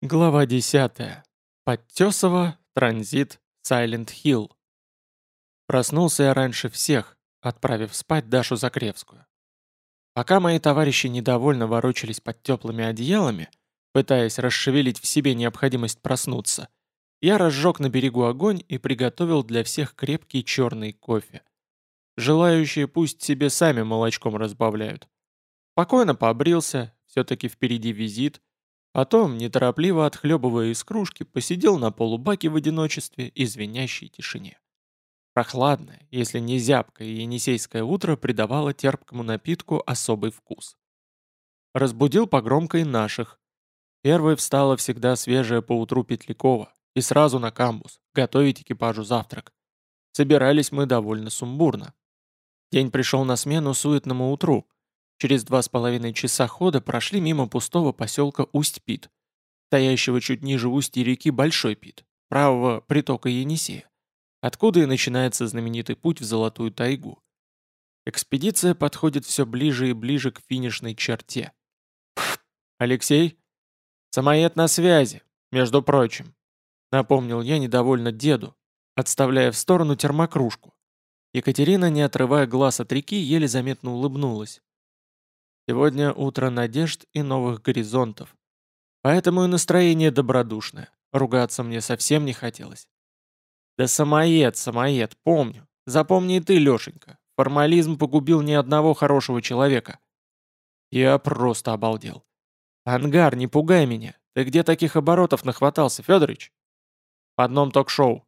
Глава 10. Подтесово, транзит, Сайленд Хилл. Проснулся я раньше всех, отправив спать Дашу Закревскую. Пока мои товарищи недовольно ворочались под теплыми одеялами, пытаясь расшевелить в себе необходимость проснуться, я разжег на берегу огонь и приготовил для всех крепкий черный кофе. Желающие пусть себе сами молочком разбавляют. Спокойно побрился, все-таки впереди визит – Потом, неторопливо отхлебывая из кружки, посидел на полубаке в одиночестве и звенящей тишине. Прохладное, если не зябкое енисейское утро придавало терпкому напитку особый вкус. Разбудил по громкой наших. Первой встала всегда свежая поутру Петлякова и сразу на камбус, готовить экипажу завтрак. Собирались мы довольно сумбурно. День пришел на смену суетному утру – Через два с половиной часа хода прошли мимо пустого поселка Усть-Пит, стоящего чуть ниже устья реки Большой Пит, правого притока Енисея, откуда и начинается знаменитый путь в Золотую тайгу. Экспедиция подходит все ближе и ближе к финишной черте. «Алексей?» «Самоед на связи, между прочим», — напомнил я недовольно деду, отставляя в сторону термокружку. Екатерина, не отрывая глаз от реки, еле заметно улыбнулась. Сегодня утро надежд и новых горизонтов. Поэтому и настроение добродушное. Ругаться мне совсем не хотелось. Да самоед, самоед, помню. Запомни и ты, Лешенька. Формализм погубил ни одного хорошего человека. Я просто обалдел. Ангар, не пугай меня. Ты где таких оборотов нахватался, Федорович? В одном ток-шоу.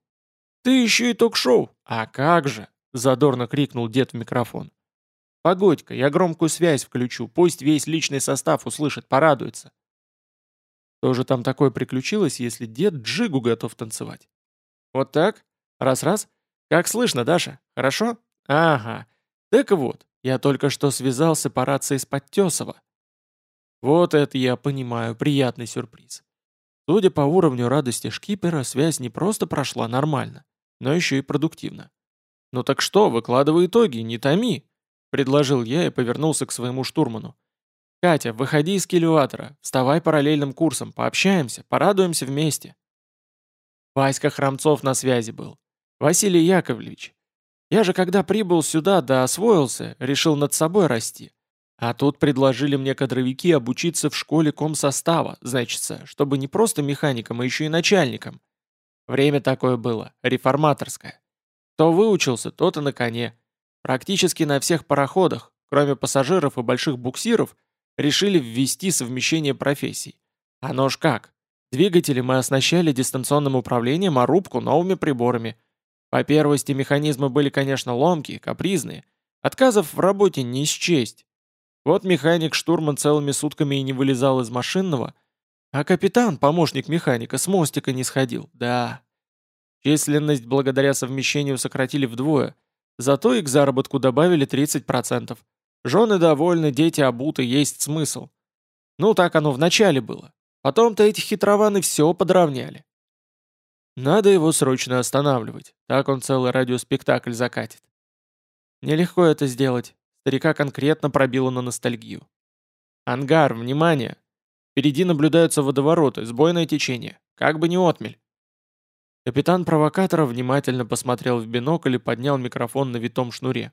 Ты еще и ток-шоу? А как же? Задорно крикнул дед в микрофон. Погодь-ка, я громкую связь включу, пусть весь личный состав услышит, порадуется. Что же там такое приключилось, если дед джигу готов танцевать? Вот так? Раз-раз? Как слышно, Даша? Хорошо? Ага. Так вот, я только что связался по рации с Подтесова. Вот это я понимаю, приятный сюрприз. Судя по уровню радости шкипера, связь не просто прошла нормально, но еще и продуктивно. Ну так что, выкладывай итоги, не томи. Предложил я и повернулся к своему штурману. «Катя, выходи из килюатора, вставай параллельным курсом, пообщаемся, порадуемся вместе». Васька Храмцов на связи был. «Василий Яковлевич, я же когда прибыл сюда да освоился, решил над собой расти. А тут предложили мне кадровики обучиться в школе комсостава, значится, чтобы не просто механиком, а еще и начальником. Время такое было, реформаторское. Кто выучился, тот и на коне. Практически на всех пароходах, кроме пассажиров и больших буксиров, решили ввести совмещение профессий. Оно ж как? Двигатели мы оснащали дистанционным управлением, а рубку новыми приборами. По первости механизмы были, конечно, ломкие, капризные. Отказов в работе не счесть. Вот механик-штурман целыми сутками и не вылезал из машинного, а капитан, помощник механика, с мостика не сходил. Да. Численность благодаря совмещению сократили вдвое – Зато и к заработку добавили 30%. Жены довольны, дети обуты, есть смысл. Ну, так оно вначале было. Потом-то эти хитрованы все подровняли. Надо его срочно останавливать, так он целый радиоспектакль закатит. Нелегко это сделать. Старика конкретно пробило на ностальгию. «Ангар, внимание! Впереди наблюдаются водовороты, сбойное течение. Как бы не отмель!» Капитан провокатора внимательно посмотрел в бинокль и поднял микрофон на витом шнуре.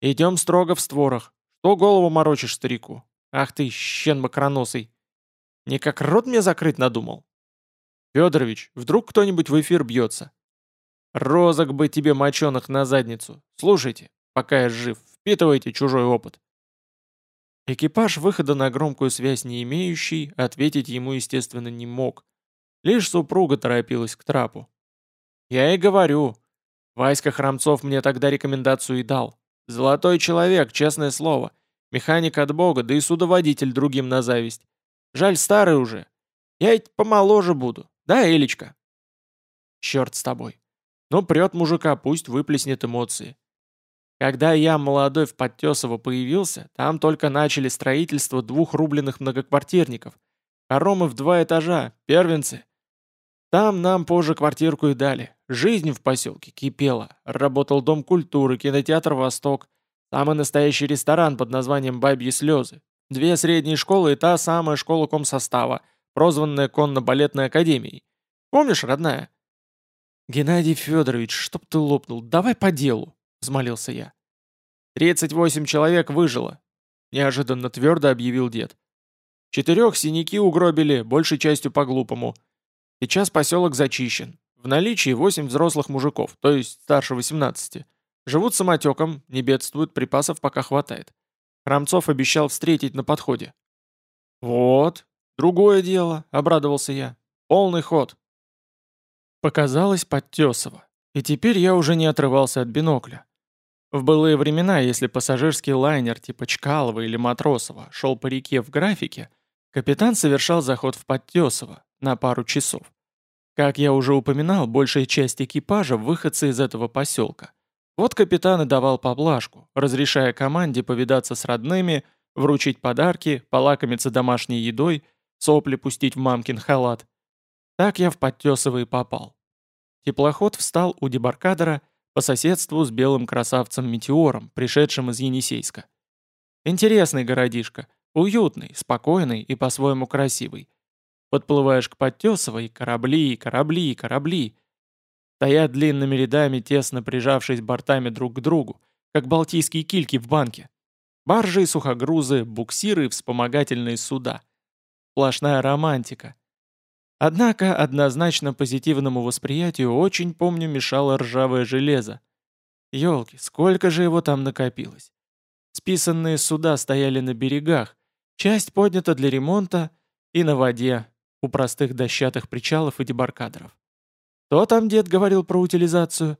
«Идем строго в створах. Что голову морочишь старику? Ах ты, щен макроносый! Не как рот мне закрыть надумал? Федорович, вдруг кто-нибудь в эфир бьется? Розок бы тебе моченых на задницу. Слушайте, пока я жив, впитывайте чужой опыт». Экипаж выхода на громкую связь не имеющий, ответить ему, естественно, не мог – Лишь супруга торопилась к трапу. «Я и говорю. Васька Храмцов мне тогда рекомендацию и дал. Золотой человек, честное слово. Механик от бога, да и судоводитель другим на зависть. Жаль, старый уже. Я ведь помоложе буду. Да, Элечка?» «Черт с тобой. Ну, прет мужика, пусть выплеснет эмоции. Когда я, молодой, в Подтесово появился, там только начали строительство двух рубленых многоквартирников. Хоромы в два этажа, первенцы. Там нам позже квартирку и дали. Жизнь в поселке кипела. Работал Дом культуры, кинотеатр «Восток», самый настоящий ресторан под названием «Бабьи слезы», две средние школы и та самая школа комсостава, прозванная конно-балетной академией. Помнишь, родная?» «Геннадий Федорович, чтоб ты лопнул, давай по делу», — взмолился я. «Тридцать восемь человек выжило», — неожиданно твердо объявил дед. «Четырех синяки угробили, большей частью по-глупому. Сейчас поселок зачищен. В наличии восемь взрослых мужиков, то есть старше восемнадцати. Живут самотеком, не бедствуют, припасов пока хватает. Храмцов обещал встретить на подходе. «Вот, другое дело», — обрадовался я. «Полный ход». Показалось Подтесово, и теперь я уже не отрывался от бинокля. В былые времена, если пассажирский лайнер типа Чкалова или Матросова шел по реке в графике, капитан совершал заход в Подтесово на пару часов. Как я уже упоминал, большая часть экипажа – выходцы из этого поселка. Вот капитан и давал поблажку, разрешая команде повидаться с родными, вручить подарки, полакомиться домашней едой, сопли пустить в мамкин халат. Так я в Подтесово и попал. Теплоход встал у дебаркадера по соседству с белым красавцем-метеором, пришедшим из Енисейска. Интересный городишко, уютный, спокойный и по-своему красивый. Подплываешь к Подтесово и корабли, корабли, корабли. Стоят длинными рядами, тесно прижавшись бортами друг к другу, как балтийские кильки в банке. Баржи и сухогрузы, буксиры и вспомогательные суда. Сплошная романтика. Однако однозначно позитивному восприятию очень, помню, мешало ржавое железо. Ёлки, сколько же его там накопилось. Списанные суда стояли на берегах, часть поднята для ремонта и на воде, у простых дощатых причалов и дебаркадеров. Кто там дед говорил про утилизацию?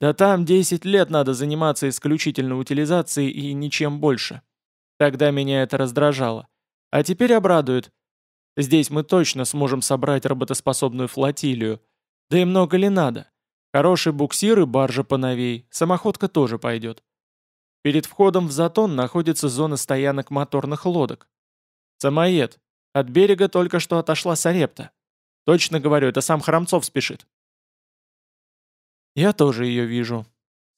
Да там 10 лет надо заниматься исключительно утилизацией и ничем больше. Тогда меня это раздражало. А теперь обрадует. Здесь мы точно сможем собрать работоспособную флотилию. Да и много ли надо? Хороший буксир и баржа поновей, самоходка тоже пойдет. Перед входом в затон находится зона стоянок моторных лодок. Самоед, от берега только что отошла Сарепта. Точно говорю, это сам Храмцов спешит. Я тоже ее вижу.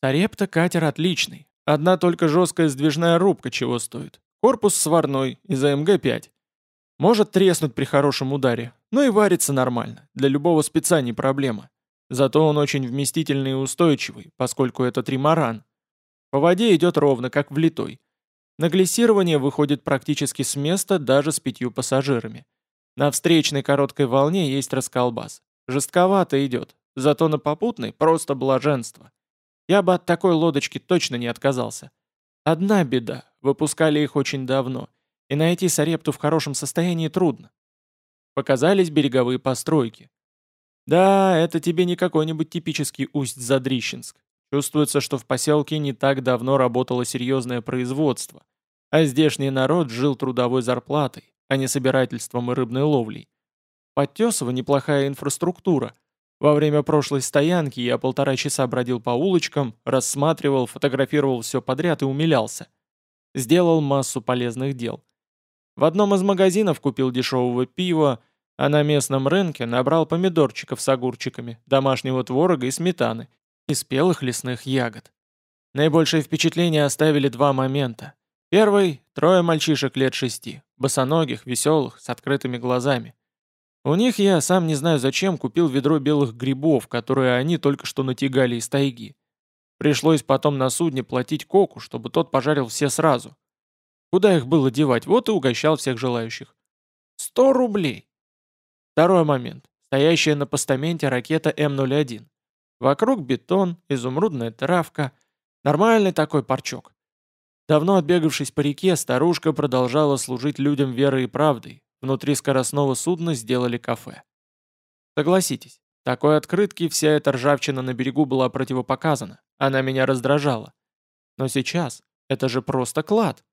Сарепта катер отличный. Одна только жесткая сдвижная рубка чего стоит. Корпус сварной из АМГ-5. Может треснуть при хорошем ударе, но и варится нормально. Для любого спеца не проблема. Зато он очень вместительный и устойчивый, поскольку это тримаран. По воде идет ровно, как влитой. На глиссирование выходит практически с места даже с пятью пассажирами. На встречной короткой волне есть расколбас. Жестковато идет, зато на попутной просто блаженство. Я бы от такой лодочки точно не отказался. Одна беда, выпускали их очень давно, и найти Сарепту в хорошем состоянии трудно. Показались береговые постройки. Да, это тебе не какой-нибудь типический Усть-Задрищенск. Чувствуется, что в поселке не так давно работало серьезное производство, а здешний народ жил трудовой зарплатой, а не собирательством и рыбной ловлей. Подтесово неплохая инфраструктура. Во время прошлой стоянки я полтора часа бродил по улочкам, рассматривал, фотографировал все подряд и умилялся. Сделал массу полезных дел. В одном из магазинов купил дешевого пива, а на местном рынке набрал помидорчиков с огурчиками, домашнего творога и сметаны, и спелых лесных ягод. Наибольшее впечатление оставили два момента. Первый — трое мальчишек лет шести, босоногих, веселых, с открытыми глазами. У них я, сам не знаю зачем, купил ведро белых грибов, которые они только что натягали из тайги. Пришлось потом на судне платить коку, чтобы тот пожарил все сразу. Куда их было девать, вот и угощал всех желающих. Сто рублей! Второй момент. Стоящая на постаменте ракета М-01. Вокруг бетон, изумрудная травка. Нормальный такой парчок. Давно отбегавшись по реке, старушка продолжала служить людям верой и правдой. Внутри скоростного судна сделали кафе. Согласитесь, такой открытки вся эта ржавчина на берегу была противопоказана. Она меня раздражала. Но сейчас это же просто клад.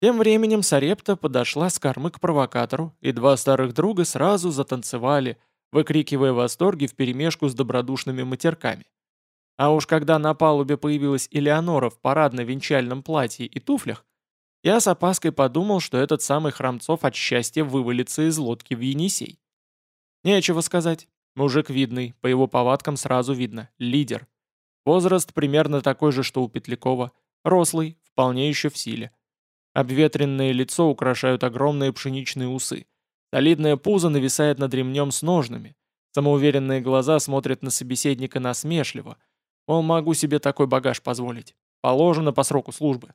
Тем временем Сарепта подошла с кормы к провокатору, и два старых друга сразу затанцевали – выкрикивая восторги вперемешку с добродушными матерками. А уж когда на палубе появилась Элеонора в парадно-венчальном платье и туфлях, я с опаской подумал, что этот самый Храмцов от счастья вывалится из лодки в Енисей. Нечего сказать. Мужик видный, по его повадкам сразу видно. Лидер. Возраст примерно такой же, что у Петлякова. Рослый, вполне еще в силе. Обветренное лицо украшают огромные пшеничные усы. Солидное пузо нависает над ремнем с ножными. Самоуверенные глаза смотрят на собеседника насмешливо. Он могу себе такой багаж позволить. Положено по сроку службы.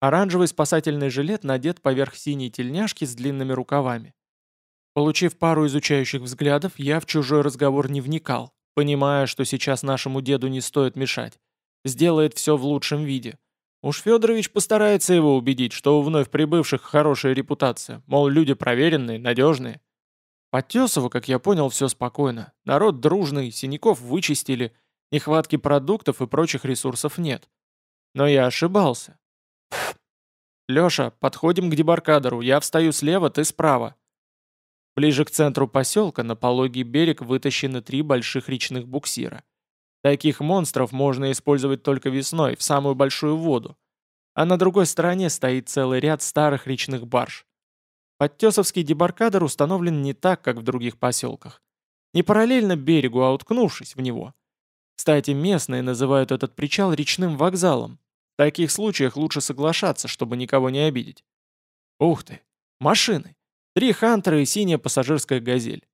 Оранжевый спасательный жилет надет поверх синей тельняшки с длинными рукавами. Получив пару изучающих взглядов, я в чужой разговор не вникал, понимая, что сейчас нашему деду не стоит мешать. Сделает все в лучшем виде. Уж Федорович постарается его убедить, что у вновь прибывших хорошая репутация, мол, люди проверенные, надежные. Подтесово, как я понял, все спокойно. Народ дружный, синяков вычистили, нехватки продуктов и прочих ресурсов нет. Но я ошибался. «Леша, подходим к дебаркадеру, я встаю слева, ты справа». Ближе к центру поселка на пологий берег вытащены три больших речных буксира. Таких монстров можно использовать только весной, в самую большую воду. А на другой стороне стоит целый ряд старых речных барж. Подтесовский дебаркадер установлен не так, как в других поселках. Не параллельно берегу, а уткнувшись в него. Кстати, местные называют этот причал речным вокзалом. В таких случаях лучше соглашаться, чтобы никого не обидеть. Ух ты, машины. Три хантера и синяя пассажирская газель.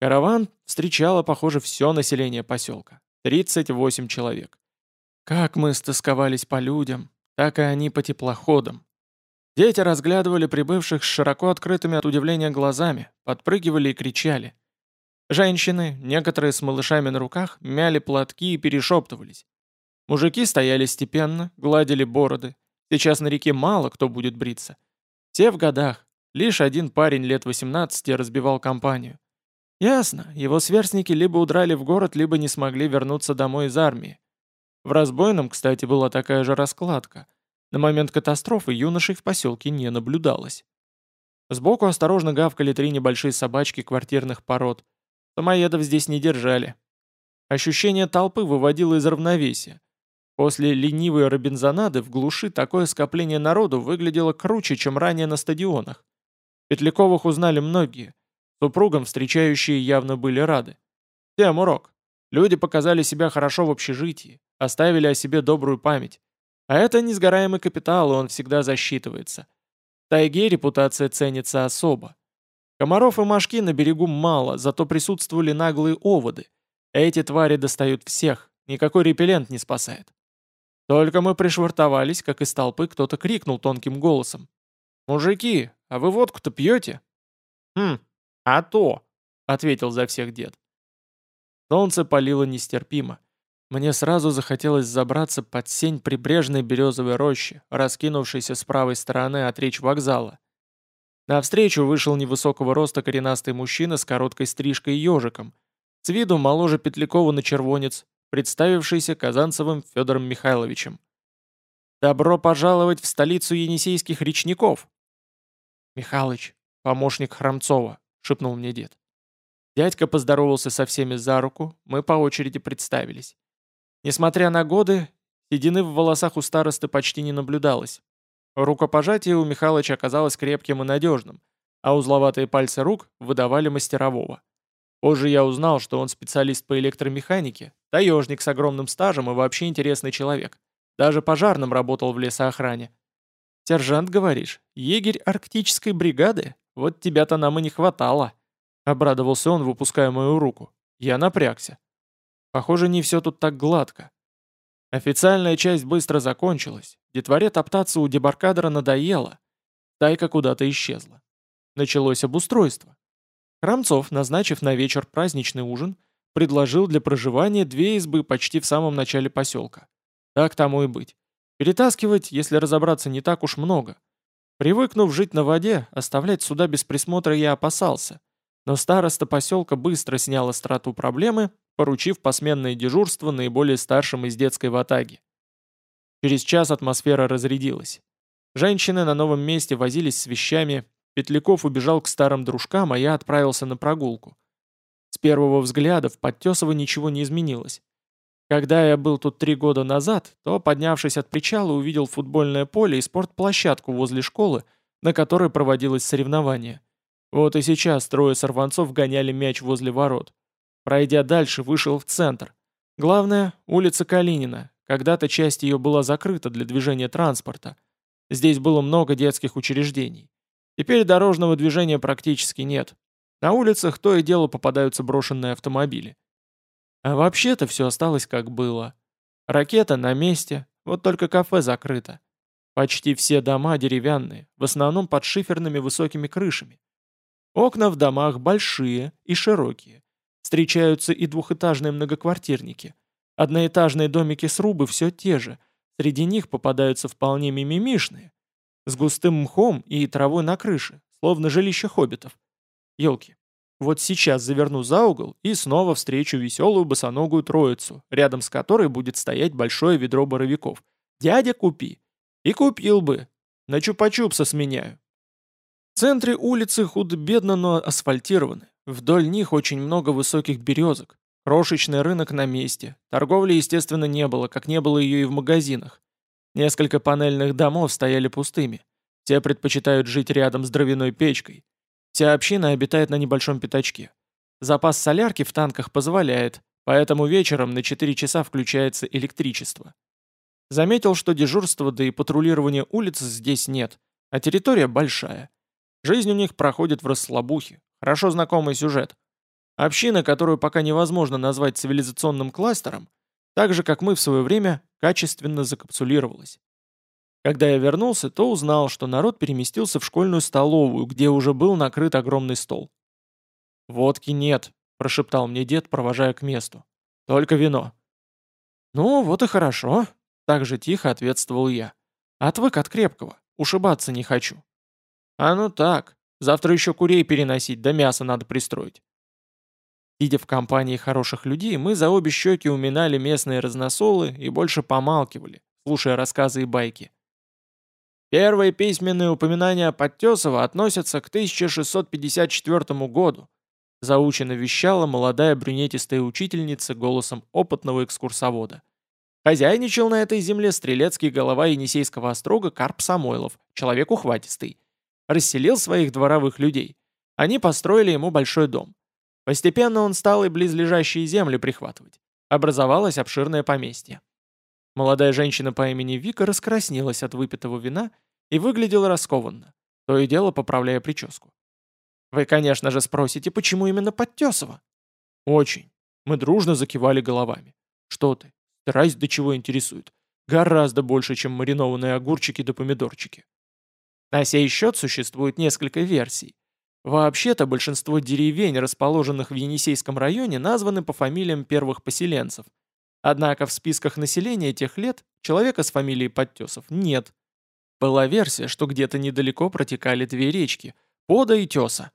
Караван встречало, похоже, все население поселка. 38 человек. Как мы стосковались по людям, так и они по теплоходам. Дети разглядывали прибывших с широко открытыми от удивления глазами, подпрыгивали и кричали. Женщины, некоторые с малышами на руках, мяли платки и перешептывались. Мужики стояли степенно, гладили бороды. Сейчас на реке мало кто будет бриться. Все в годах. Лишь один парень лет 18 разбивал компанию. Ясно, его сверстники либо удрали в город, либо не смогли вернуться домой из армии. В разбойном, кстати, была такая же раскладка. На момент катастрофы юношей в поселке не наблюдалось. Сбоку осторожно гавкали три небольшие собачки квартирных пород. Самоедов здесь не держали. Ощущение толпы выводило из равновесия. После ленивой робинзонады в глуши такое скопление народу выглядело круче, чем ранее на стадионах. Петляковых узнали многие. Супругам встречающие явно были рады. Тем урок. Люди показали себя хорошо в общежитии, оставили о себе добрую память. А это несгораемый капитал, и он всегда засчитывается. В тайге репутация ценится особо. Комаров и мошки на берегу мало, зато присутствовали наглые оводы. Эти твари достают всех, никакой репеллент не спасает. Только мы пришвартовались, как из толпы кто-то крикнул тонким голосом. «Мужики, а вы водку-то пьете?» «Хм, а то!» — ответил за всех дед. Солнце палило нестерпимо. Мне сразу захотелось забраться под сень прибрежной березовой рощи, раскинувшейся с правой стороны от реч вокзала. Навстречу вышел невысокого роста коренастый мужчина с короткой стрижкой и ежиком, с виду моложе Петлякова на червонец, представившийся Казанцевым Федором Михайловичем. «Добро пожаловать в столицу енисейских речников!» «Михалыч, помощник Храмцова», — шепнул мне дед. Дядька поздоровался со всеми за руку, мы по очереди представились. Несмотря на годы, седины в волосах у старосты почти не наблюдалось. Рукопожатие у Михалыча оказалось крепким и надежным, а узловатые пальцы рук выдавали мастерового. Позже я узнал, что он специалист по электромеханике, таежник с огромным стажем и вообще интересный человек. Даже пожарным работал в лесоохране. «Сержант, говоришь, егерь арктической бригады? Вот тебя-то нам и не хватало!» Обрадовался он, выпуская мою руку. Я напрягся. Похоже, не все тут так гладко. Официальная часть быстро закончилась. Детворе топтаться у дебаркадера надоело. Тайка куда-то исчезла. Началось обустройство. Храмцов, назначив на вечер праздничный ужин, предложил для проживания две избы почти в самом начале поселка. Так тому и быть. Перетаскивать, если разобраться, не так уж много. Привыкнув жить на воде, оставлять суда без присмотра я опасался. Но староста поселка быстро снял остроту проблемы поручив посменное дежурство наиболее старшим из детской ватаги. Через час атмосфера разрядилась. Женщины на новом месте возились с вещами, Петляков убежал к старым дружкам, а я отправился на прогулку. С первого взгляда в Подтесово ничего не изменилось. Когда я был тут три года назад, то, поднявшись от причала, увидел футбольное поле и спортплощадку возле школы, на которой проводилось соревнование. Вот и сейчас трое сорванцов гоняли мяч возле ворот. Пройдя дальше, вышел в центр. Главное, улица Калинина. Когда-то часть ее была закрыта для движения транспорта. Здесь было много детских учреждений. Теперь дорожного движения практически нет. На улицах то и дело попадаются брошенные автомобили. А вообще-то все осталось как было. Ракета на месте, вот только кафе закрыто. Почти все дома деревянные, в основном под шиферными высокими крышами. Окна в домах большие и широкие. Встречаются и двухэтажные многоквартирники. Одноэтажные домики-срубы все те же. Среди них попадаются вполне мимимишные. С густым мхом и травой на крыше, словно жилище хоббитов. Елки. Вот сейчас заверну за угол и снова встречу веселую босоногую троицу, рядом с которой будет стоять большое ведро боровиков. «Дядя, купи!» И купил бы. На чупа-чупса сменяю. В центре улицы худо-бедно, но асфальтированы. Вдоль них очень много высоких березок. Крошечный рынок на месте. Торговли, естественно, не было, как не было ее и в магазинах. Несколько панельных домов стояли пустыми. Те предпочитают жить рядом с дровяной печкой. Вся община обитает на небольшом пятачке. Запас солярки в танках позволяет, поэтому вечером на 4 часа включается электричество. Заметил, что дежурства да и патрулирования улиц здесь нет, а территория большая. Жизнь у них проходит в расслабухе, хорошо знакомый сюжет. Община, которую пока невозможно назвать цивилизационным кластером, так же, как мы в свое время, качественно закапсулировалась. Когда я вернулся, то узнал, что народ переместился в школьную столовую, где уже был накрыт огромный стол. «Водки нет», – прошептал мне дед, провожая к месту. «Только вино». «Ну, вот и хорошо», так же тихо ответствовал я. Отвык от крепкого, ушибаться не хочу. А ну так, завтра еще курей переносить, да мясо надо пристроить. Сидя в компании хороших людей, мы за обе щеки уминали местные разносолы и больше помалкивали, слушая рассказы и байки. Первые письменные упоминания Подтесова относятся к 1654 году, заучено вещала молодая брюнетистая учительница голосом опытного экскурсовода. Хозяйничал на этой земле стрелецкий голова Енисейского острога Карп Самойлов, человек ухватистый. Расселил своих дворовых людей. Они построили ему большой дом. Постепенно он стал и близлежащие земли прихватывать. Образовалось обширное поместье. Молодая женщина по имени Вика раскраснелась от выпитого вина и выглядела раскованно, то и дело поправляя прическу. Вы, конечно же, спросите, почему именно Подтесово? Очень. Мы дружно закивали головами. Что ты, Страсть до чего интересует. Гораздо больше, чем маринованные огурчики да помидорчики. На сей счет существует несколько версий. Вообще-то большинство деревень, расположенных в Енисейском районе, названы по фамилиям первых поселенцев. Однако в списках населения тех лет человека с фамилией Подтесов нет. Была версия, что где-то недалеко протекали две речки – Пода и Теса.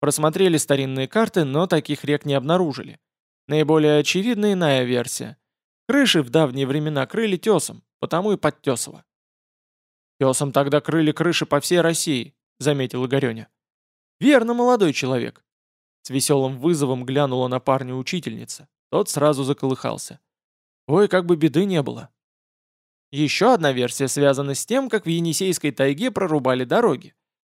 Просмотрели старинные карты, но таких рек не обнаружили. Наиболее очевидная иная версия. Крыши в давние времена крыли тесом, потому и подтесово. «Тесом тогда крыли крыши по всей России», — заметил Игореня. «Верно, молодой человек». С веселым вызовом глянула на парня учительница. Тот сразу заколыхался. «Ой, как бы беды не было». Еще одна версия связана с тем, как в Енисейской тайге прорубали дороги.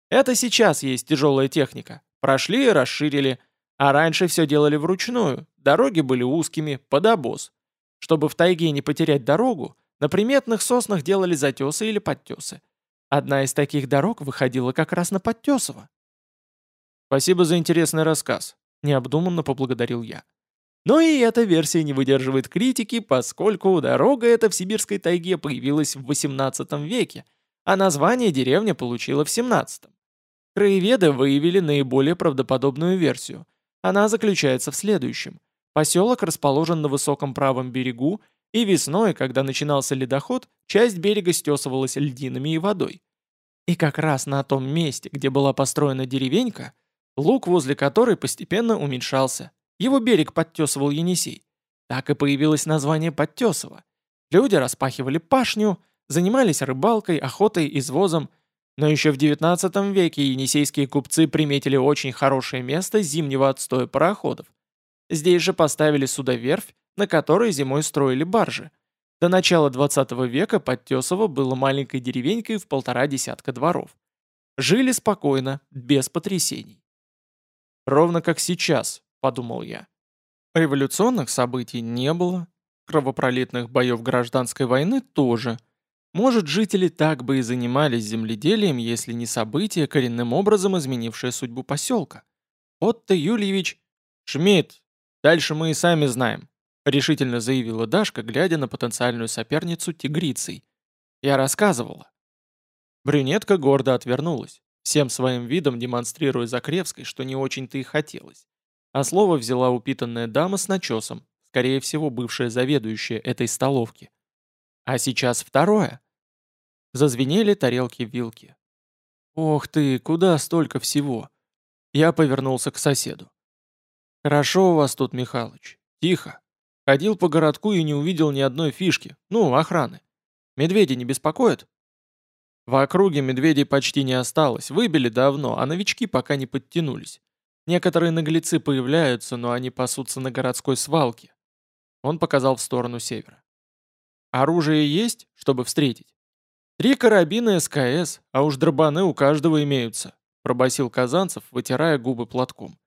Это сейчас есть тяжелая техника. Прошли и расширили. А раньше все делали вручную. Дороги были узкими, под обоз. Чтобы в тайге не потерять дорогу, на приметных соснах делали затесы или подтесы. Одна из таких дорог выходила как раз на Подтесово. «Спасибо за интересный рассказ», — необдуманно поблагодарил я. Но и эта версия не выдерживает критики, поскольку дорога эта в сибирской тайге появилась в XVIII веке, а название деревня получила в XVII. Краеведы выявили наиболее правдоподобную версию. Она заключается в следующем. Поселок расположен на высоком правом берегу, и весной, когда начинался ледоход, часть берега стесывалась льдинами и водой. И как раз на том месте, где была построена деревенька, луг возле которой постепенно уменьшался. Его берег подтесывал Енисей. Так и появилось название Подтесово. Люди распахивали пашню, занимались рыбалкой, охотой, извозом, но еще в XIX веке енисейские купцы приметили очень хорошее место зимнего отстоя пароходов, Здесь же поставили судоверфь, на которой зимой строили баржи. До начала 20 века Подтесово было маленькой деревенькой в полтора десятка дворов. Жили спокойно, без потрясений. «Ровно как сейчас», — подумал я. Революционных событий не было, кровопролитных боев гражданской войны тоже. Может, жители так бы и занимались земледелием, если не событие, коренным образом изменившее судьбу поселка. Отто Юльевич... Шмидт, дальше мы и сами знаем, решительно заявила Дашка, глядя на потенциальную соперницу тигрицей. Я рассказывала. Брюнетка гордо отвернулась, всем своим видом демонстрируя Закревской, что не очень-то и хотелось. А слово взяла упитанная дама с начесом, скорее всего, бывшая заведующая этой столовки. А сейчас второе. Зазвенели тарелки-вилки. «Ох ты, куда столько всего?» Я повернулся к соседу. «Хорошо у вас тут, Михалыч. Тихо. Ходил по городку и не увидел ни одной фишки. Ну, охраны. Медведи не беспокоят?» В округе медведей почти не осталось, выбили давно, а новички пока не подтянулись. Некоторые наглецы появляются, но они пасутся на городской свалке. Он показал в сторону севера. Оружие есть, чтобы встретить? Три карабина СКС, а уж дробаны у каждого имеются, пробасил Казанцев, вытирая губы платком.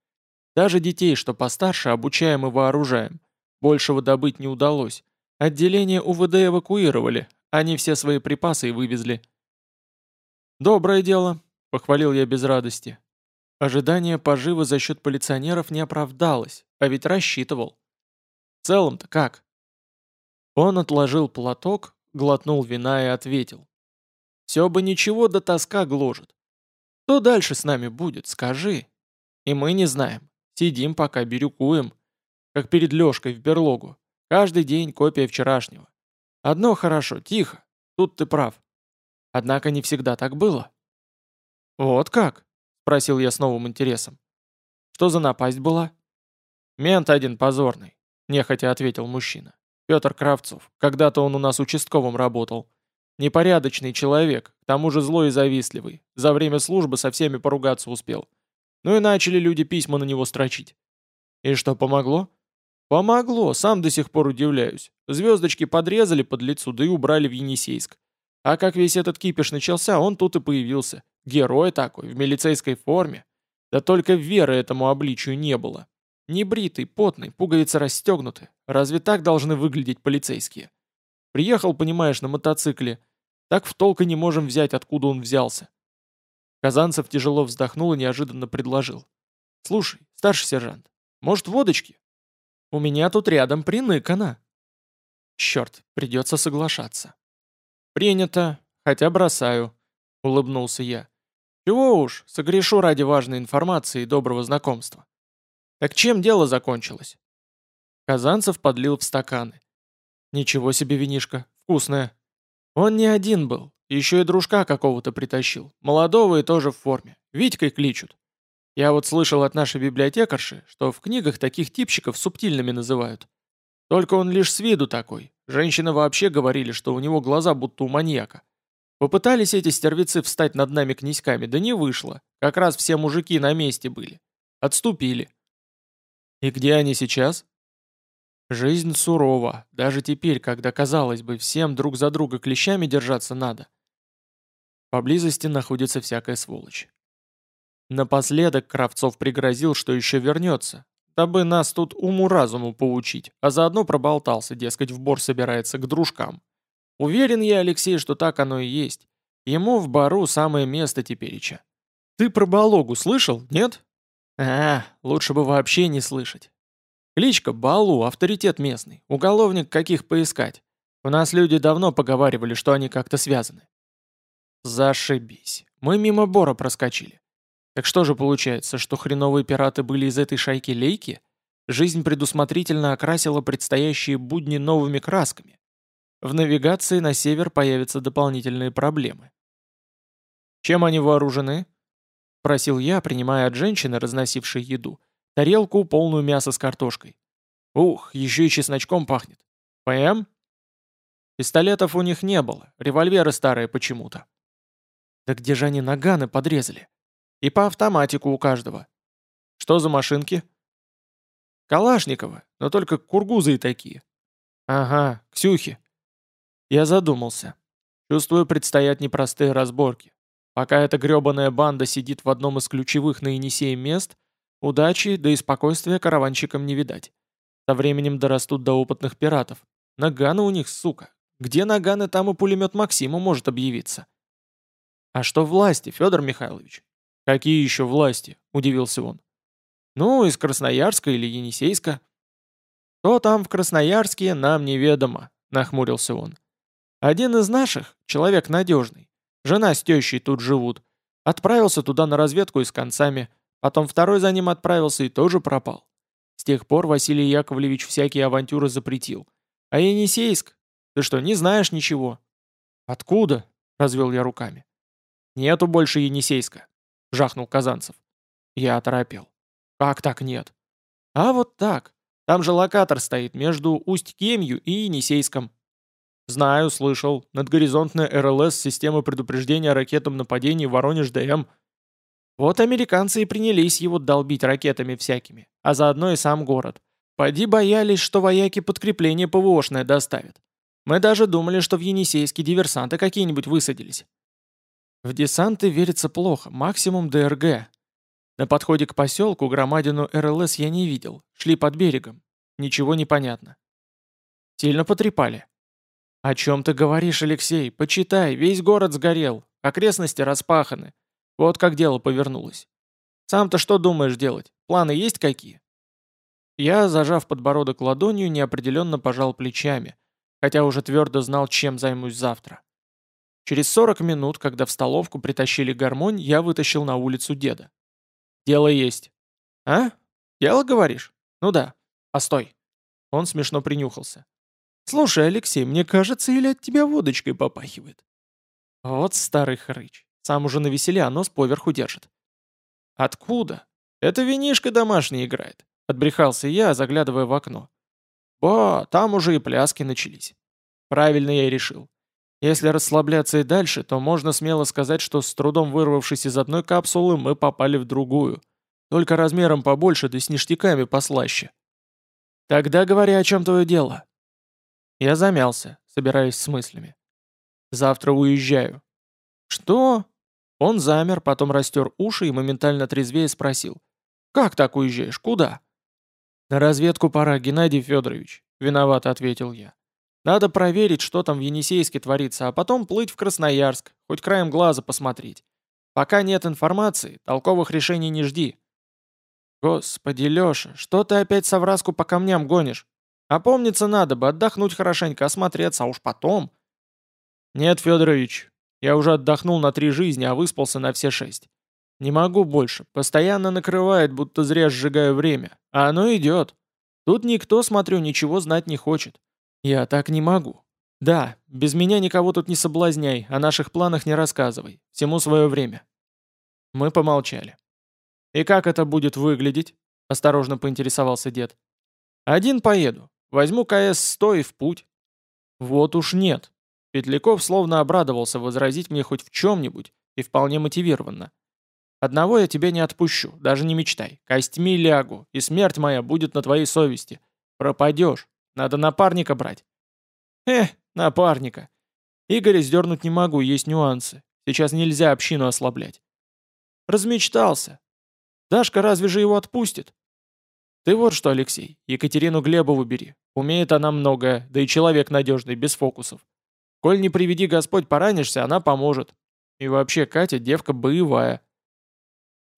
Даже детей, что постарше, обучаем и вооружаем. Большего добыть не удалось. Отделение УВД эвакуировали, они все свои припасы и вывезли. «Доброе дело», — похвалил я без радости. Ожидание поживы за счет полиционеров не оправдалось, а ведь рассчитывал. В целом-то как? Он отложил платок, глотнул вина и ответил. «Все бы ничего, да тоска гложет. Что дальше с нами будет, скажи. И мы не знаем. Сидим пока, бирюкуем. Как перед Лешкой в берлогу. Каждый день копия вчерашнего. Одно хорошо, тихо. Тут ты прав. Однако не всегда так было. «Вот как?» — спросил я с новым интересом. «Что за напасть была?» «Мент один позорный», — нехотя ответил мужчина. «Петр Кравцов. Когда-то он у нас участковым работал. Непорядочный человек, к тому же злой и завистливый. За время службы со всеми поругаться успел. Ну и начали люди письма на него строчить. И что, помогло? Помогло, сам до сих пор удивляюсь. Звездочки подрезали под лицу, да и убрали в Енисейск. А как весь этот кипиш начался, он тут и появился. Герой такой, в милицейской форме. Да только веры этому обличию не было. Небритый, потный, пуговицы расстегнуты. Разве так должны выглядеть полицейские? Приехал, понимаешь, на мотоцикле. Так в толк и не можем взять, откуда он взялся. Казанцев тяжело вздохнул и неожиданно предложил. «Слушай, старший сержант, может, водочки? У меня тут рядом приныкано». «Черт, придется соглашаться». «Принято, хотя бросаю», — улыбнулся я. «Чего уж, согрешу ради важной информации и доброго знакомства». «Так чем дело закончилось?» Казанцев подлил в стаканы. «Ничего себе винишка, вкусная». Он не один был, еще и дружка какого-то притащил, молодого и тоже в форме. Витькой кличут. Я вот слышал от нашей библиотекарши, что в книгах таких типчиков субтильными называют. Только он лишь с виду такой. Женщины вообще говорили, что у него глаза будто у маньяка. Попытались эти стервицы встать над нами князьками, да не вышло. Как раз все мужики на месте были. Отступили. И где они сейчас? Жизнь сурова, даже теперь, когда, казалось бы, всем друг за друга клещами держаться надо. Поблизости находится всякая сволочь. Напоследок Кравцов пригрозил, что еще вернется, дабы нас тут уму-разуму поучить, а заодно проболтался, дескать, в бор собирается к дружкам. Уверен я, Алексей, что так оно и есть. Ему в бару самое место тепереча. Ты про Балогу слышал, нет? А, лучше бы вообще не слышать. Кличка Балу, авторитет местный, уголовник каких поискать. У нас люди давно поговаривали, что они как-то связаны. Зашибись. Мы мимо Бора проскочили. Так что же получается, что хреновые пираты были из этой шайки-лейки? Жизнь предусмотрительно окрасила предстоящие будни новыми красками. В навигации на север появятся дополнительные проблемы. «Чем они вооружены?» — просил я, принимая от женщины, разносившей еду, тарелку, полную мяса с картошкой. «Ух, еще и чесночком пахнет. ПМ?» Пистолетов у них не было, револьверы старые почему-то. Да где же они наганы подрезали? И по автоматику у каждого. Что за машинки? Калашникова, но только кургузы и такие. Ага, Ксюхи. Я задумался. Чувствую, предстоят непростые разборки. Пока эта грёбаная банда сидит в одном из ключевых на Енисее мест, удачи, да и спокойствия караванщикам не видать. Со временем дорастут до опытных пиратов. Наганы у них, сука. Где наганы, там и пулемет Максима может объявиться. А что власти, Федор Михайлович? Какие еще власти? Удивился он. Ну, из Красноярска или Енисейска. Кто там в Красноярске, нам неведомо, нахмурился он. Один из наших, человек надежный, жена с тещей тут живут, отправился туда на разведку и с концами, потом второй за ним отправился и тоже пропал. С тех пор Василий Яковлевич всякие авантюры запретил. А Енисейск? Ты что, не знаешь ничего? Откуда? Развел я руками. Нету больше Енисейска, жахнул Казанцев. Я оторопел. Как так нет? А вот так. Там же локатор стоит между Усть-Кемью и Енисейском. Знаю, слышал. Надгоризонтная РЛС системы предупреждения о ракетном нападении Воронеж-ДМ. Вот американцы и принялись его долбить ракетами всякими, а заодно и сам город. Поди боялись, что вояки подкрепление ПВОшное доставят. Мы даже думали, что в Енисейске диверсанты какие-нибудь высадились. В десанты верится плохо, максимум ДРГ. На подходе к поселку громадину РЛС я не видел, шли под берегом. Ничего не понятно. Сильно потрепали. «О чем ты говоришь, Алексей? Почитай, весь город сгорел, окрестности распаханы. Вот как дело повернулось. Сам-то что думаешь делать? Планы есть какие?» Я, зажав подбородок ладонью, неопределенно пожал плечами, хотя уже твердо знал, чем займусь завтра. Через 40 минут, когда в столовку притащили гармонь, я вытащил на улицу деда. «Дело есть». «А? Дело, говоришь? Ну да. Постой». Он смешно принюхался. «Слушай, Алексей, мне кажется, или от тебя водочкой попахивает?» Вот старый хрыч. Сам уже навеселе, а нос поверху держит. «Откуда? Это винишка домашний играет», — отбрехался я, заглядывая в окно. «Ба, там уже и пляски начались». Правильно я и решил. Если расслабляться и дальше, то можно смело сказать, что с трудом вырвавшись из одной капсулы, мы попали в другую. Только размером побольше, да с ништяками послаще. Тогда говори, о чем твое дело. Я замялся, собираясь с мыслями. «Завтра уезжаю». «Что?» Он замер, потом растер уши и моментально трезвее спросил. «Как так уезжаешь? Куда?» «На разведку пора, Геннадий Федорович», — виновато ответил я. «Надо проверить, что там в Енисейске творится, а потом плыть в Красноярск, хоть краем глаза посмотреть. Пока нет информации, толковых решений не жди». «Господи, Леша, что ты опять совраску по камням гонишь? Опомниться надо бы, отдохнуть хорошенько, осмотреться, а уж потом. Нет, Федорович, я уже отдохнул на три жизни, а выспался на все шесть. Не могу больше, постоянно накрывает, будто зря сжигаю время. А оно идет. Тут никто, смотрю, ничего знать не хочет. Я так не могу. Да, без меня никого тут не соблазняй, о наших планах не рассказывай. Всему свое время. Мы помолчали. «И как это будет выглядеть?» – осторожно поинтересовался дед. «Один поеду. Возьму КС-100 и в путь. Вот уж нет. Петляков словно обрадовался возразить мне хоть в чем-нибудь, и вполне мотивированно. Одного я тебя не отпущу, даже не мечтай. Костьми лягу, и смерть моя будет на твоей совести. Пропадешь. Надо напарника брать. Эх, напарника. Игоря сдернуть не могу, есть нюансы. Сейчас нельзя общину ослаблять. Размечтался. Дашка разве же его отпустит? Ты вот что, Алексей, Екатерину Глебову бери. Умеет она многое, да и человек надежный, без фокусов. Коль не приведи Господь поранишься, она поможет. И вообще, Катя девка боевая.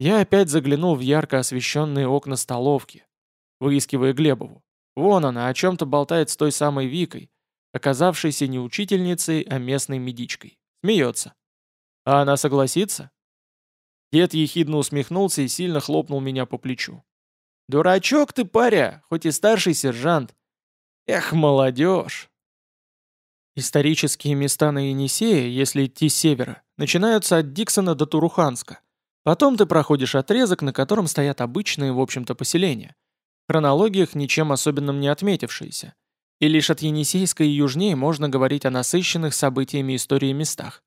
Я опять заглянул в ярко освещенные окна столовки, выискивая Глебову. Вон она, о чем-то болтает с той самой Викой, оказавшейся не учительницей, а местной медичкой. Смеется. А она согласится? Дед ехидно усмехнулся и сильно хлопнул меня по плечу. «Дурачок ты, паря, хоть и старший сержант. Эх, молодежь!» Исторические места на Енисее, если идти с севера, начинаются от Диксона до Туруханска. Потом ты проходишь отрезок, на котором стоят обычные, в общем-то, поселения. Хронологиях ничем особенным не отметившиеся. И лишь от Енисейска и южнее можно говорить о насыщенных событиями истории местах.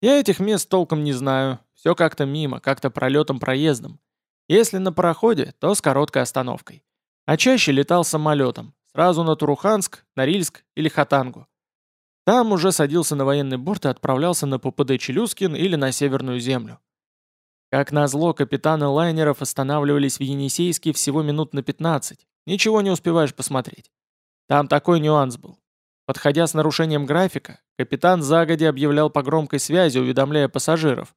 Я этих мест толком не знаю, все как-то мимо, как-то пролетом-проездом. Если на пароходе, то с короткой остановкой. А чаще летал самолетом, Сразу на Туруханск, Норильск или Хатангу. Там уже садился на военный борт и отправлялся на ППД Челюскин или на Северную землю. Как назло, капитаны лайнеров останавливались в Енисейске всего минут на 15. Ничего не успеваешь посмотреть. Там такой нюанс был. Подходя с нарушением графика, капитан загодя объявлял по громкой связи, уведомляя пассажиров.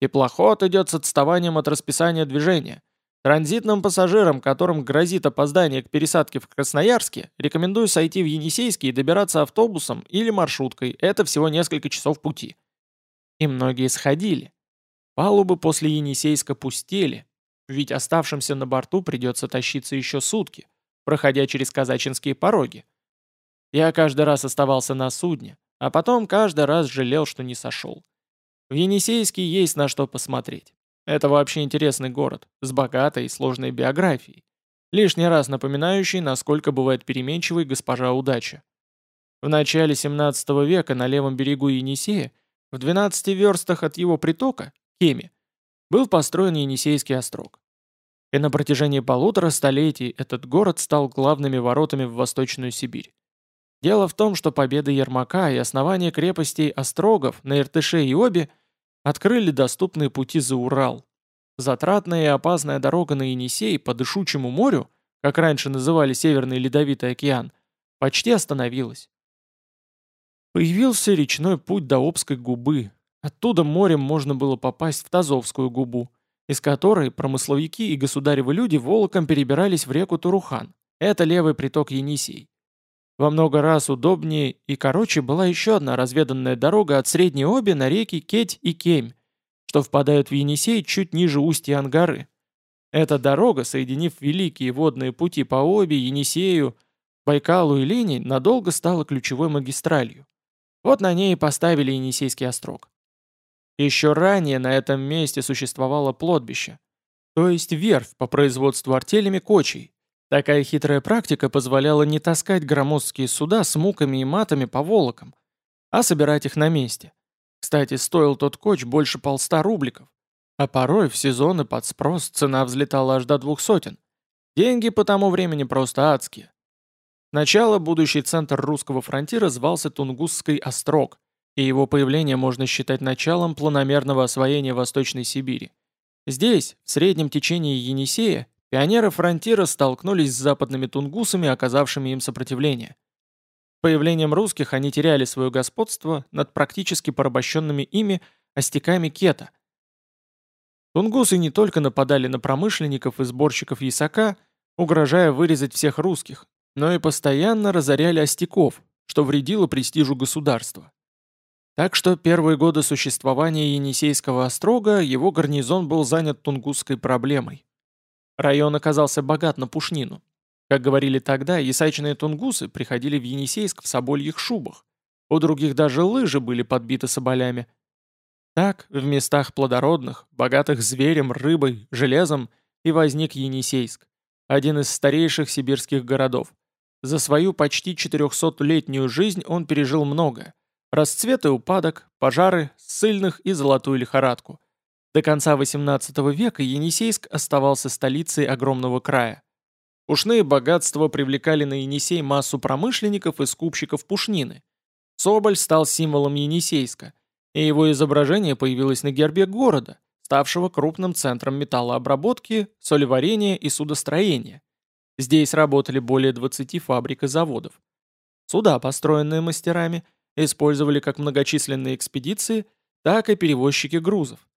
Теплоход идет с отставанием от расписания движения. Транзитным пассажирам, которым грозит опоздание к пересадке в Красноярске, рекомендую сойти в Енисейский и добираться автобусом или маршруткой. Это всего несколько часов пути. И многие сходили. Палубы после Енисейска пустели, ведь оставшимся на борту придется тащиться еще сутки, проходя через казачинские пороги. Я каждый раз оставался на судне, а потом каждый раз жалел, что не сошел. В Енисейске есть на что посмотреть. Это вообще интересный город, с богатой и сложной биографией, лишний раз напоминающий, насколько бывает переменчивой госпожа удача. В начале 17 века на левом берегу Енисея, в 12 верстах от его притока, Кеме, был построен Енисейский острог. И на протяжении полутора столетий этот город стал главными воротами в Восточную Сибирь. Дело в том, что победы Ермака и основание крепостей Острогов на Иртыше и Обе – Открыли доступные пути за Урал. Затратная и опасная дорога на Енисей по Дышучему морю, как раньше называли Северный Ледовитый океан, почти остановилась. Появился речной путь до Обской губы. Оттуда морем можно было попасть в Тазовскую губу, из которой промысловики и государевы люди волоком перебирались в реку Турухан. Это левый приток Енисей. Во много раз удобнее и короче была еще одна разведанная дорога от Средней Оби на реки Кеть и Кемь, что впадают в Енисей чуть ниже устья Ангары. Эта дорога, соединив великие водные пути по Обе, Енисею, Байкалу и Линии, надолго стала ключевой магистралью. Вот на ней и поставили Енисейский острог. Еще ранее на этом месте существовало плотбище, то есть верфь по производству артелями кочей, Такая хитрая практика позволяла не таскать громоздкие суда с муками и матами по волокам, а собирать их на месте. Кстати, стоил тот коч больше полста рубликов, а порой в сезоны под спрос цена взлетала аж до двух сотен. Деньги по тому времени просто адские. Сначала будущий центр русского фронтира звался Тунгусский острог, и его появление можно считать началом планомерного освоения Восточной Сибири. Здесь, в среднем течении Енисея, Пионеры фронтира столкнулись с западными тунгусами, оказавшими им сопротивление. Появлением русских они теряли свое господство над практически порабощенными ими остяками кета. Тунгусы не только нападали на промышленников и сборщиков ясака, угрожая вырезать всех русских, но и постоянно разоряли остяков, что вредило престижу государства. Так что первые годы существования Енисейского острога его гарнизон был занят тунгусской проблемой. Район оказался богат на пушнину. Как говорили тогда, ясачные тунгусы приходили в Енисейск в собольих шубах. У других даже лыжи были подбиты соболями. Так, в местах плодородных, богатых зверем, рыбой, железом, и возник Енисейск, один из старейших сибирских городов. За свою почти 400-летнюю жизнь он пережил много. Расцвет и упадок, пожары, ссыльных и золотую лихорадку. До конца XVIII века Енисейск оставался столицей огромного края. Пушные богатства привлекали на Енисей массу промышленников и скупщиков пушнины. Соболь стал символом Енисейска, и его изображение появилось на гербе города, ставшего крупным центром металлообработки, солеварения и судостроения. Здесь работали более 20 фабрик и заводов. Суда, построенные мастерами, использовали как многочисленные экспедиции, так и перевозчики грузов.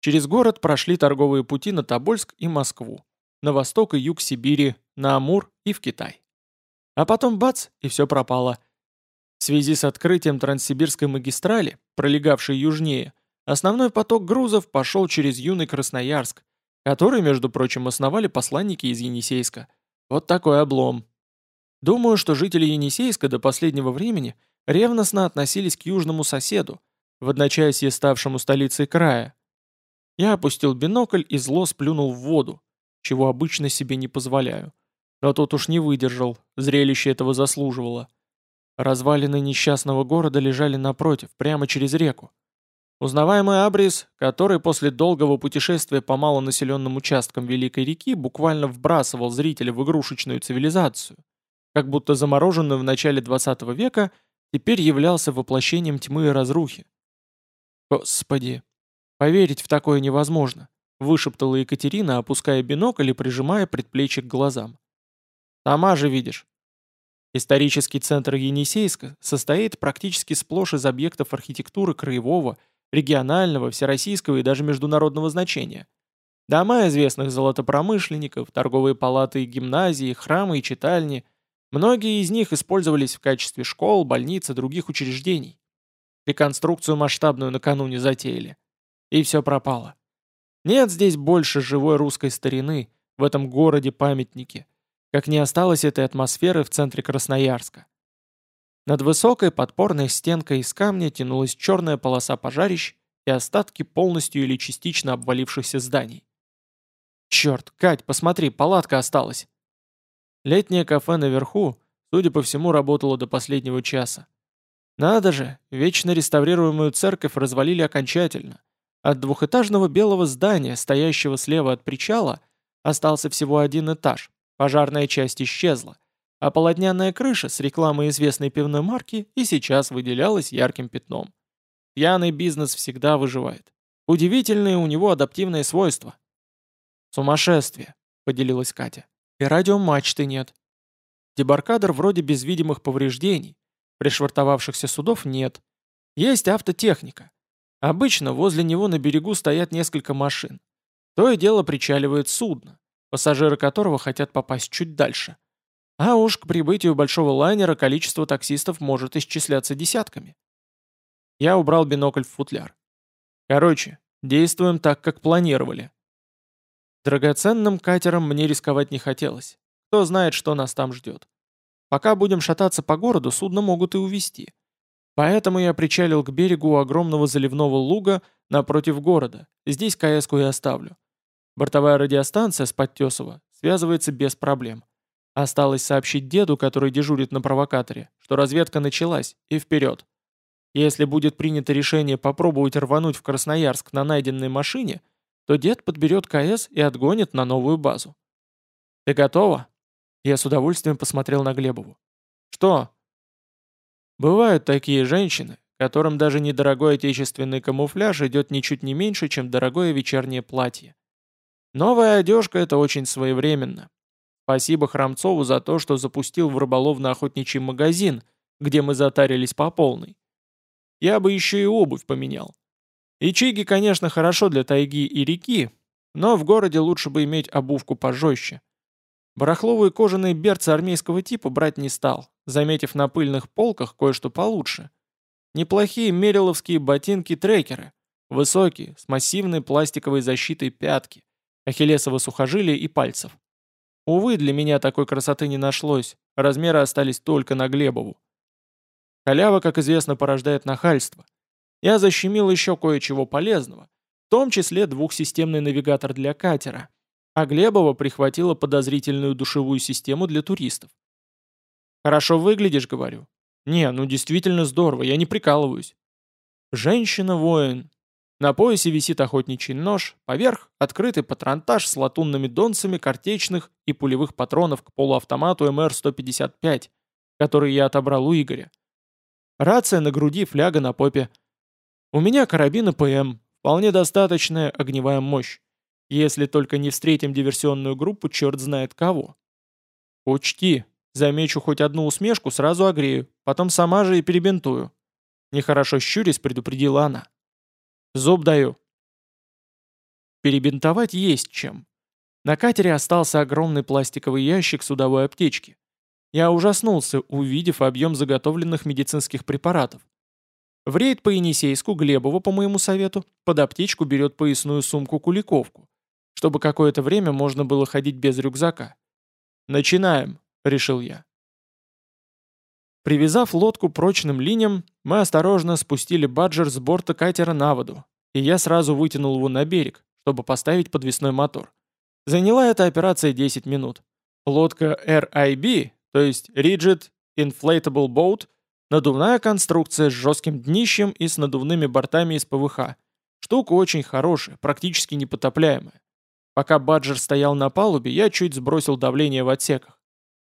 Через город прошли торговые пути на Тобольск и Москву, на восток и юг Сибири, на Амур и в Китай. А потом бац, и все пропало. В связи с открытием Транссибирской магистрали, пролегавшей южнее, основной поток грузов пошел через юный Красноярск, который, между прочим, основали посланники из Енисейска. Вот такой облом. Думаю, что жители Енисейска до последнего времени ревностно относились к южному соседу, в одночасье ставшему столицей края, я опустил бинокль и зло сплюнул в воду, чего обычно себе не позволяю. Но тот уж не выдержал, зрелище этого заслуживало. Развалины несчастного города лежали напротив, прямо через реку. Узнаваемый абрис, который после долгого путешествия по малонаселенным участкам Великой реки буквально вбрасывал зрителя в игрушечную цивилизацию, как будто замороженную в начале 20 века, теперь являлся воплощением тьмы и разрухи. Господи, «Поверить в такое невозможно», — вышептала Екатерина, опуская бинокль и прижимая предплечье к глазам. «Сама же видишь». Исторический центр Енисейска состоит практически сплошь из объектов архитектуры краевого, регионального, всероссийского и даже международного значения. Дома известных золотопромышленников, торговые палаты и гимназии, храмы и читальни. Многие из них использовались в качестве школ, больниц и других учреждений. Реконструкцию масштабную накануне затеяли. И все пропало. Нет здесь больше живой русской старины, в этом городе-памятнике, как не осталось этой атмосферы в центре Красноярска. Над высокой подпорной стенкой из камня тянулась черная полоса пожарищ и остатки полностью или частично обвалившихся зданий. «Черт, Кать, посмотри, палатка осталась!» Летнее кафе наверху, судя по всему, работало до последнего часа. Надо же, вечно реставрируемую церковь развалили окончательно. От двухэтажного белого здания, стоящего слева от причала, остался всего один этаж, пожарная часть исчезла, а полотняная крыша с рекламой известной пивной марки и сейчас выделялась ярким пятном. Пьяный бизнес всегда выживает. Удивительные у него адаптивные свойства. «Сумасшествие», — поделилась Катя. «И радиомачты нет. Дебаркадер вроде без видимых повреждений. Пришвартовавшихся судов нет. Есть автотехника. Обычно возле него на берегу стоят несколько машин. То и дело причаливает судно, пассажиры которого хотят попасть чуть дальше. А уж к прибытию большого лайнера количество таксистов может исчисляться десятками. Я убрал бинокль в футляр. Короче, действуем так, как планировали. Драгоценным катером мне рисковать не хотелось. Кто знает, что нас там ждет. Пока будем шататься по городу, судно могут и увезти. Поэтому я причалил к берегу огромного заливного луга напротив города. Здесь КС-ку и оставлю. Бортовая радиостанция с Подтесова связывается без проблем. Осталось сообщить деду, который дежурит на провокаторе, что разведка началась, и вперед. Если будет принято решение попробовать рвануть в Красноярск на найденной машине, то дед подберет КС и отгонит на новую базу. «Ты готова?» Я с удовольствием посмотрел на Глебову. «Что?» Бывают такие женщины, которым даже недорогой отечественный камуфляж идет ничуть не меньше, чем дорогое вечернее платье. Новая одежка — это очень своевременно. Спасибо Храмцову за то, что запустил в рыболовно-охотничий магазин, где мы затарились по полной. Я бы еще и обувь поменял. Ичиги, конечно, хорошо для тайги и реки, но в городе лучше бы иметь обувку пожестче. Барахловые кожаные берцы армейского типа брать не стал, заметив на пыльных полках кое-что получше. Неплохие мериловские ботинки-трекеры, высокие, с массивной пластиковой защитой пятки, ахиллесово сухожилия и пальцев. Увы, для меня такой красоты не нашлось, размеры остались только на Глебову. Халява, как известно, порождает нахальство. Я защемил еще кое-чего полезного, в том числе двухсистемный навигатор для катера, а Глебова прихватила подозрительную душевую систему для туристов. «Хорошо выглядишь», — говорю. «Не, ну действительно здорово, я не прикалываюсь». Женщина-воин. На поясе висит охотничий нож, поверх — открытый патронтаж с латунными донцами картечных и пулевых патронов к полуавтомату МР-155, который я отобрал у Игоря. Рация на груди, фляга на попе. У меня карабин ПМ, вполне достаточная огневая мощь. Если только не встретим диверсионную группу черт знает кого. Учти, замечу хоть одну усмешку, сразу огрею, потом сама же и перебинтую. Нехорошо щурясь предупредила она. Зуб даю. Перебинтовать есть чем. На катере остался огромный пластиковый ящик судовой аптечки. Я ужаснулся, увидев объем заготовленных медицинских препаратов. В рейд по Енисейску Глебова, по моему совету, под аптечку берет поясную сумку-куликовку чтобы какое-то время можно было ходить без рюкзака. «Начинаем», — решил я. Привязав лодку прочным линиям, мы осторожно спустили баджер с борта катера на воду, и я сразу вытянул его на берег, чтобы поставить подвесной мотор. Заняла эта операция 10 минут. Лодка RIB, то есть Rigid Inflatable Boat, надувная конструкция с жестким днищем и с надувными бортами из ПВХ. Штука очень хорошая, практически непотопляемая. Пока Баджер стоял на палубе, я чуть сбросил давление в отсеках.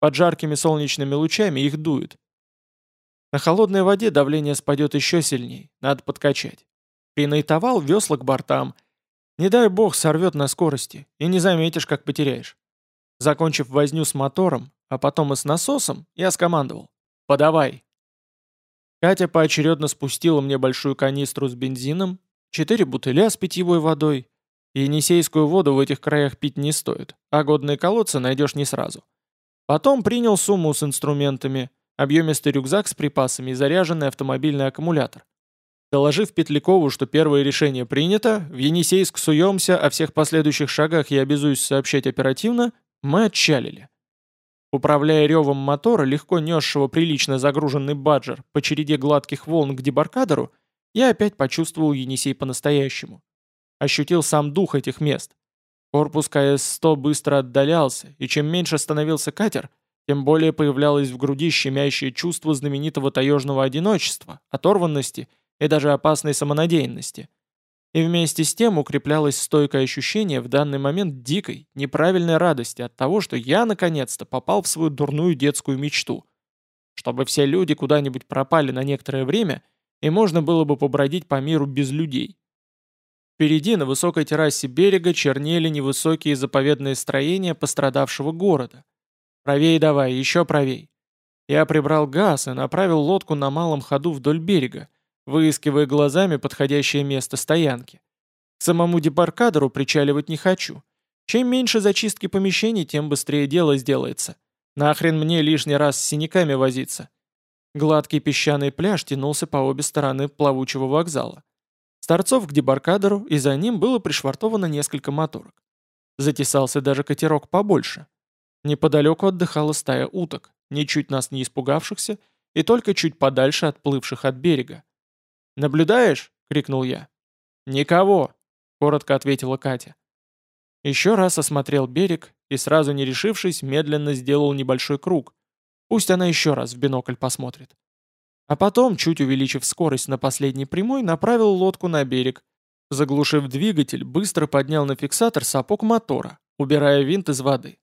Под жаркими солнечными лучами их дует. На холодной воде давление спадет еще сильнее, надо подкачать. Принайтовал весла к бортам. Не дай бог сорвет на скорости, и не заметишь, как потеряешь. Закончив возню с мотором, а потом и с насосом, я скомандовал «Подавай!». Катя поочередно спустила мне большую канистру с бензином, четыре бутыля с питьевой водой. Енисейскую воду в этих краях пить не стоит, а годные колодцы найдешь не сразу. Потом принял сумму с инструментами, объемистый рюкзак с припасами и заряженный автомобильный аккумулятор. Доложив Петлякову, что первое решение принято, в Енисейск суемся, о всех последующих шагах я обязуюсь сообщать оперативно, мы отчалили. Управляя ревом мотора, легко несшего прилично загруженный баджер по череде гладких волн к дебаркадеру, я опять почувствовал Енисей по-настоящему. Ощутил сам дух этих мест. Корпус КС-100 быстро отдалялся, и чем меньше становился катер, тем более появлялось в груди щемящее чувство знаменитого таежного одиночества, оторванности и даже опасной самонадеянности. И вместе с тем укреплялось стойкое ощущение в данный момент дикой, неправильной радости от того, что я наконец-то попал в свою дурную детскую мечту. Чтобы все люди куда-нибудь пропали на некоторое время, и можно было бы побродить по миру без людей. Впереди на высокой террасе берега чернели невысокие заповедные строения пострадавшего города. Правей давай, еще правей. Я прибрал газ и направил лодку на малом ходу вдоль берега, выискивая глазами подходящее место стоянки. К самому дебаркадеру причаливать не хочу. Чем меньше зачистки помещений, тем быстрее дело сделается. Нахрен мне лишний раз с синяками возиться. Гладкий песчаный пляж тянулся по обе стороны плавучего вокзала. Старцов к дебаркадеру, и за ним было пришвартовано несколько моторок. Затесался даже катерок побольше. Неподалеку отдыхала стая уток, ничуть нас не испугавшихся и только чуть подальше отплывших от берега. «Наблюдаешь?» — крикнул я. «Никого!» — коротко ответила Катя. Еще раз осмотрел берег и, сразу не решившись, медленно сделал небольшой круг. Пусть она еще раз в бинокль посмотрит. А потом, чуть увеличив скорость на последней прямой, направил лодку на берег. Заглушив двигатель, быстро поднял на фиксатор сапог мотора, убирая винт из воды.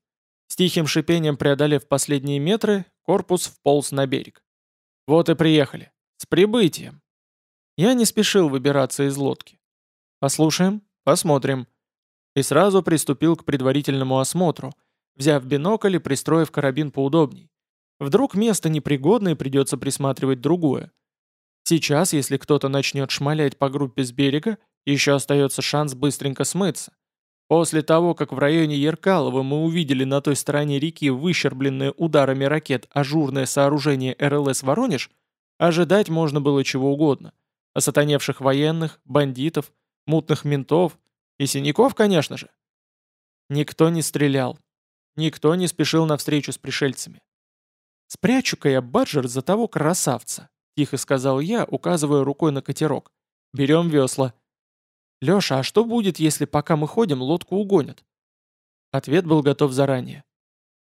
С тихим шипением преодолев последние метры, корпус вполз на берег. Вот и приехали. С прибытием! Я не спешил выбираться из лодки. Послушаем, посмотрим. И сразу приступил к предварительному осмотру, взяв бинокль и пристроив карабин поудобней. Вдруг место непригодное придется присматривать другое. Сейчас, если кто-то начнет шмалять по группе с берега, еще остается шанс быстренько смыться. После того, как в районе Еркалова мы увидели на той стороне реки выщербленное ударами ракет ажурное сооружение РЛС «Воронеж», ожидать можно было чего угодно – Осатаневших военных, бандитов, мутных ментов и синяков, конечно же. Никто не стрелял. Никто не спешил навстречу с пришельцами. «Спрячу-ка я баджер за того красавца», — тихо сказал я, указывая рукой на катерок. «Берем весла». «Леша, а что будет, если пока мы ходим, лодку угонят?» Ответ был готов заранее.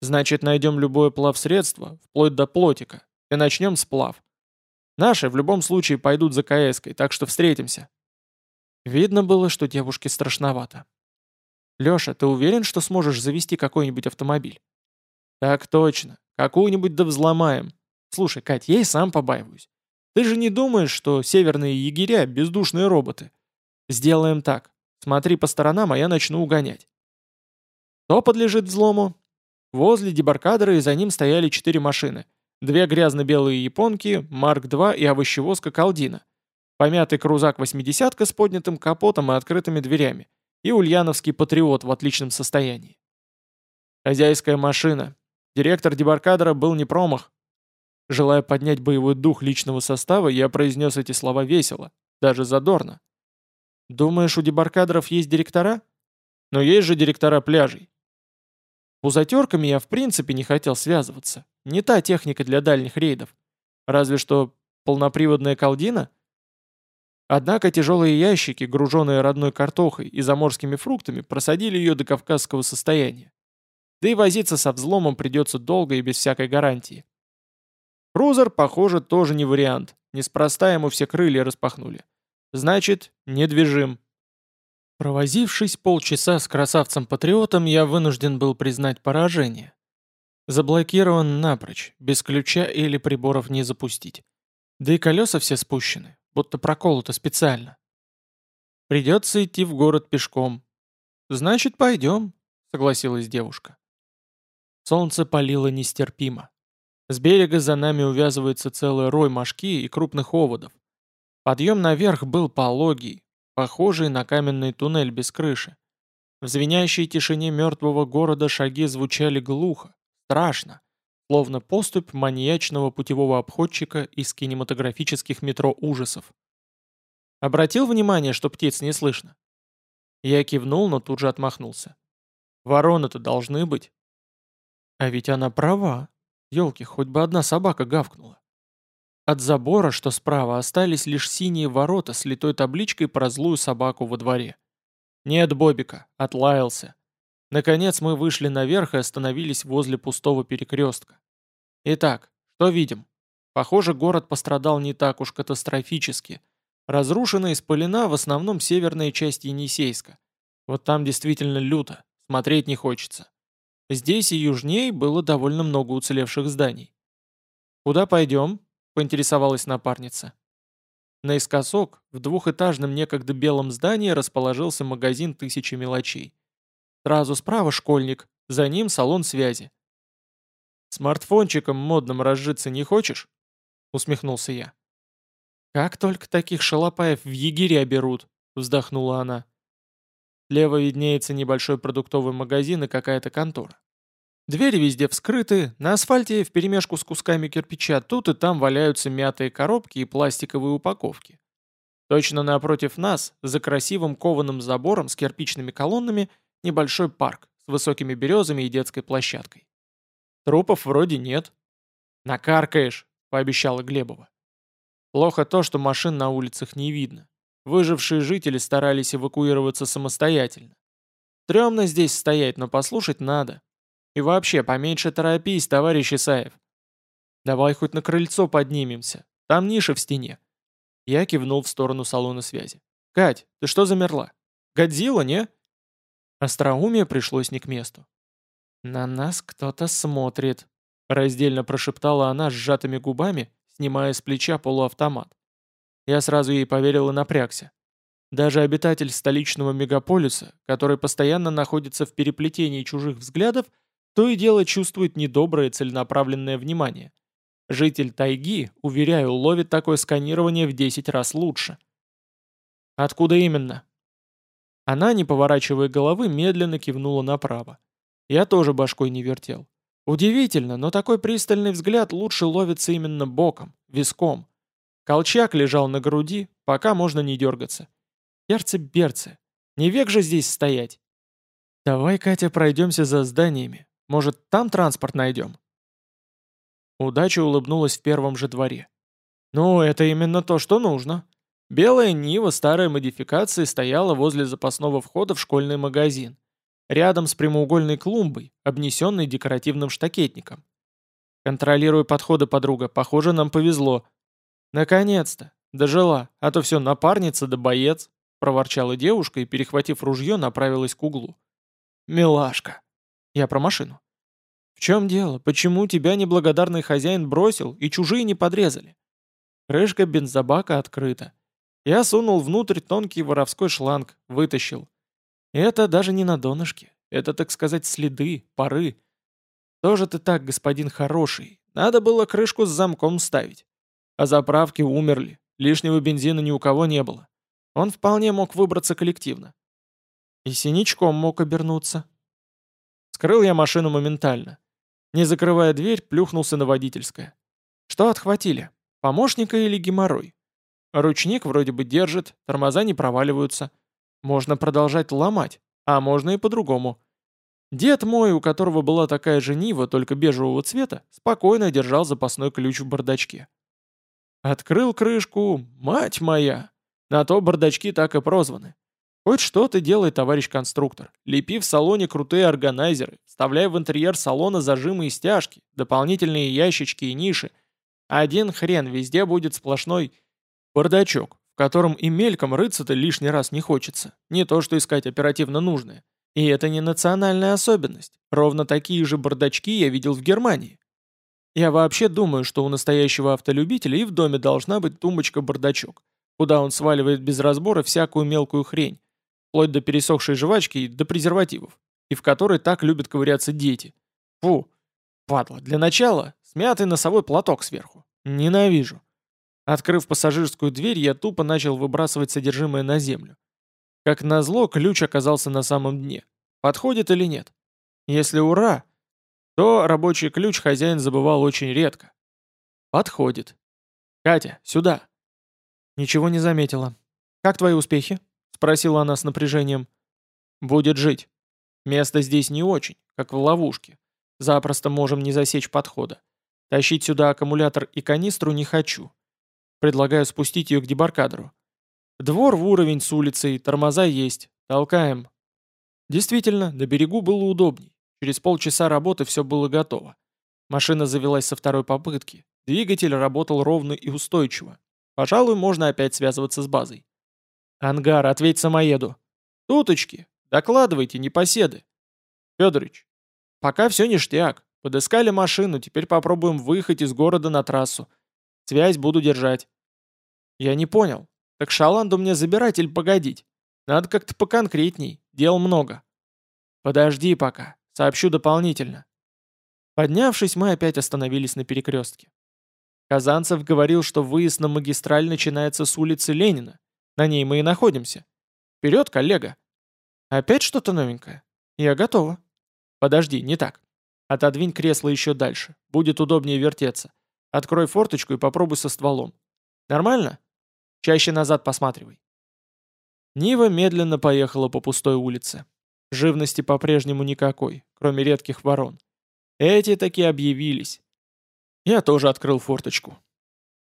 «Значит, найдем любое плавсредство, вплоть до плотика, и начнем сплав. Наши в любом случае пойдут за КСкой, так что встретимся». Видно было, что девушке страшновато. «Леша, ты уверен, что сможешь завести какой-нибудь автомобиль?» «Так точно. Какую-нибудь да взломаем. Слушай, Кать, я и сам побаиваюсь. Ты же не думаешь, что северные егеря — бездушные роботы? Сделаем так. Смотри по сторонам, а я начну угонять». Кто подлежит взлому? Возле дебаркадера и за ним стояли четыре машины — Две грязно-белые японки, Марк-2 и овощевозка Калдина. Помятый крузак-80 с поднятым капотом и открытыми дверями. И ульяновский патриот в отличном состоянии. Хозяйская машина. Директор дебаркадера был не промах. Желая поднять боевой дух личного состава, я произнес эти слова весело, даже задорно. «Думаешь, у дебаркадеров есть директора?» «Но есть же директора пляжей». Пузатерками я в принципе не хотел связываться. Не та техника для дальних рейдов. Разве что полноприводная колдина? Однако тяжелые ящики, груженные родной картохой и заморскими фруктами, просадили ее до кавказского состояния. Да и возиться со взломом придется долго и без всякой гарантии. Крузер, похоже, тоже не вариант. Неспроста ему все крылья распахнули. Значит, недвижим. Провозившись полчаса с красавцем-патриотом, я вынужден был признать поражение. Заблокирован напрочь, без ключа или приборов не запустить. Да и колеса все спущены, будто проколото специально. Придется идти в город пешком. Значит, пойдем, согласилась девушка. Солнце палило нестерпимо. С берега за нами увязывается целый рой мошки и крупных оводов. Подъем наверх был пологий, похожий на каменный туннель без крыши. В звенящей тишине мертвого города шаги звучали глухо, страшно, словно поступь маньячного путевого обходчика из кинематографических метро ужасов. Обратил внимание, что птиц не слышно? Я кивнул, но тут же отмахнулся. Вороны-то должны быть. А ведь она права. Ёлки, хоть бы одна собака гавкнула. От забора, что справа, остались лишь синие ворота с литой табличкой про злую собаку во дворе. «Нет, Бобика, отлаялся». Наконец мы вышли наверх и остановились возле пустого перекрестка. Итак, что видим? Похоже, город пострадал не так уж катастрофически. Разрушена и спалена в основном северная часть Енисейска. Вот там действительно люто, смотреть не хочется. Здесь и южнее было довольно много уцелевших зданий. «Куда пойдем?» — поинтересовалась напарница. Наискосок, в двухэтажном некогда белом здании расположился магазин тысячи мелочей. Сразу справа школьник, за ним салон связи. «Смартфончиком модным разжиться не хочешь?» — усмехнулся я. «Как только таких шалопаев в егеря берут!» — вздохнула она. Слева виднеется небольшой продуктовый магазин и какая-то контора. Двери везде вскрыты, на асфальте вперемешку с кусками кирпича тут и там валяются мятые коробки и пластиковые упаковки. Точно напротив нас, за красивым кованым забором с кирпичными колоннами, небольшой парк с высокими березами и детской площадкой. Трупов вроде нет. «Накаркаешь», — пообещала Глебова. Плохо то, что машин на улицах не видно. Выжившие жители старались эвакуироваться самостоятельно. Тремно здесь стоять, но послушать надо. И вообще, поменьше торопись, товарищ Исаев. Давай хоть на крыльцо поднимемся. Там ниша в стене. Я кивнул в сторону салона связи. «Кать, ты что замерла? Годзилла, не?» Остроумие пришлось не к месту. «На нас кто-то смотрит», — раздельно прошептала она сжатыми губами, снимая с плеча полуавтомат. Я сразу ей поверил и напрягся. Даже обитатель столичного мегаполиса, который постоянно находится в переплетении чужих взглядов, то и дело чувствует недоброе целенаправленное внимание. Житель тайги, уверяю, ловит такое сканирование в 10 раз лучше. Откуда именно? Она, не поворачивая головы, медленно кивнула направо. Я тоже башкой не вертел. Удивительно, но такой пристальный взгляд лучше ловится именно боком, виском. Колчак лежал на груди, пока можно не дергаться. Перцы-берцы, не век же здесь стоять. Давай, Катя, пройдемся за зданиями. Может, там транспорт найдем?» Удача улыбнулась в первом же дворе. «Ну, это именно то, что нужно». Белая Нива старой модификации стояла возле запасного входа в школьный магазин, рядом с прямоугольной клумбой, обнесенной декоративным штакетником. «Контролируй подходы, подруга, похоже, нам повезло». «Наконец-то! Дожила, а то все напарница да боец», — проворчала девушка и, перехватив ружье, направилась к углу. «Милашка!» Я про машину. В чем дело? Почему тебя неблагодарный хозяин бросил и чужие не подрезали? Крышка бензобака открыта. Я сунул внутрь тонкий воровской шланг, вытащил. Это даже не на донышке. Это, так сказать, следы, пары. Тоже ты так, господин хороший. Надо было крышку с замком ставить. А заправки умерли. Лишнего бензина ни у кого не было. Он вполне мог выбраться коллективно. И синичком мог обернуться. Скрыл я машину моментально. Не закрывая дверь, плюхнулся на водительское. Что отхватили? Помощника или геморрой? Ручник вроде бы держит, тормоза не проваливаются. Можно продолжать ломать, а можно и по-другому. Дед мой, у которого была такая же Нива, только бежевого цвета, спокойно держал запасной ключ в бардачке. Открыл крышку, мать моя! На то бардачки так и прозваны. Хоть что-то делай, товарищ конструктор. Лепи в салоне крутые органайзеры, вставляй в интерьер салона зажимы и стяжки, дополнительные ящички и ниши. Один хрен, везде будет сплошной бардачок, в котором и мельком рыться-то лишний раз не хочется. Не то, что искать оперативно нужное. И это не национальная особенность. Ровно такие же бардачки я видел в Германии. Я вообще думаю, что у настоящего автолюбителя и в доме должна быть тумбочка-бардачок, куда он сваливает без разбора всякую мелкую хрень, вплоть до пересохшей жвачки и до презервативов, и в которой так любят ковыряться дети. Фу, падла, для начала смятый носовой платок сверху. Ненавижу. Открыв пассажирскую дверь, я тупо начал выбрасывать содержимое на землю. Как назло, ключ оказался на самом дне. Подходит или нет? Если ура, то рабочий ключ хозяин забывал очень редко. Подходит. «Катя, сюда!» Ничего не заметила. «Как твои успехи?» — спросила она с напряжением. «Будет жить. Место здесь не очень, как в ловушке. Запросто можем не засечь подхода. Тащить сюда аккумулятор и канистру не хочу. Предлагаю спустить ее к дебаркадеру. Двор в уровень с улицей, тормоза есть. Толкаем. Действительно, на берегу было удобней. Через полчаса работы все было готово. Машина завелась со второй попытки. Двигатель работал ровно и устойчиво. Пожалуй, можно опять связываться с базой. «Ангар, ответь самоеду!» «Туточки! Докладывайте, непоседы!» «Федорович, пока все ништяк. Подыскали машину, теперь попробуем выехать из города на трассу. Связь буду держать». «Я не понял. Так шаланду мне забирать или погодить? Надо как-то поконкретней. Дел много». «Подожди пока. Сообщу дополнительно». Поднявшись, мы опять остановились на перекрестке. Казанцев говорил, что выезд на магистраль начинается с улицы Ленина. На ней мы и находимся. Вперед, коллега. Опять что-то новенькое? Я готова. Подожди, не так. Отодвинь кресло еще дальше. Будет удобнее вертеться. Открой форточку и попробуй со стволом. Нормально? Чаще назад посматривай. Нива медленно поехала по пустой улице. Живности по-прежнему никакой, кроме редких ворон. Эти таки объявились. Я тоже открыл форточку.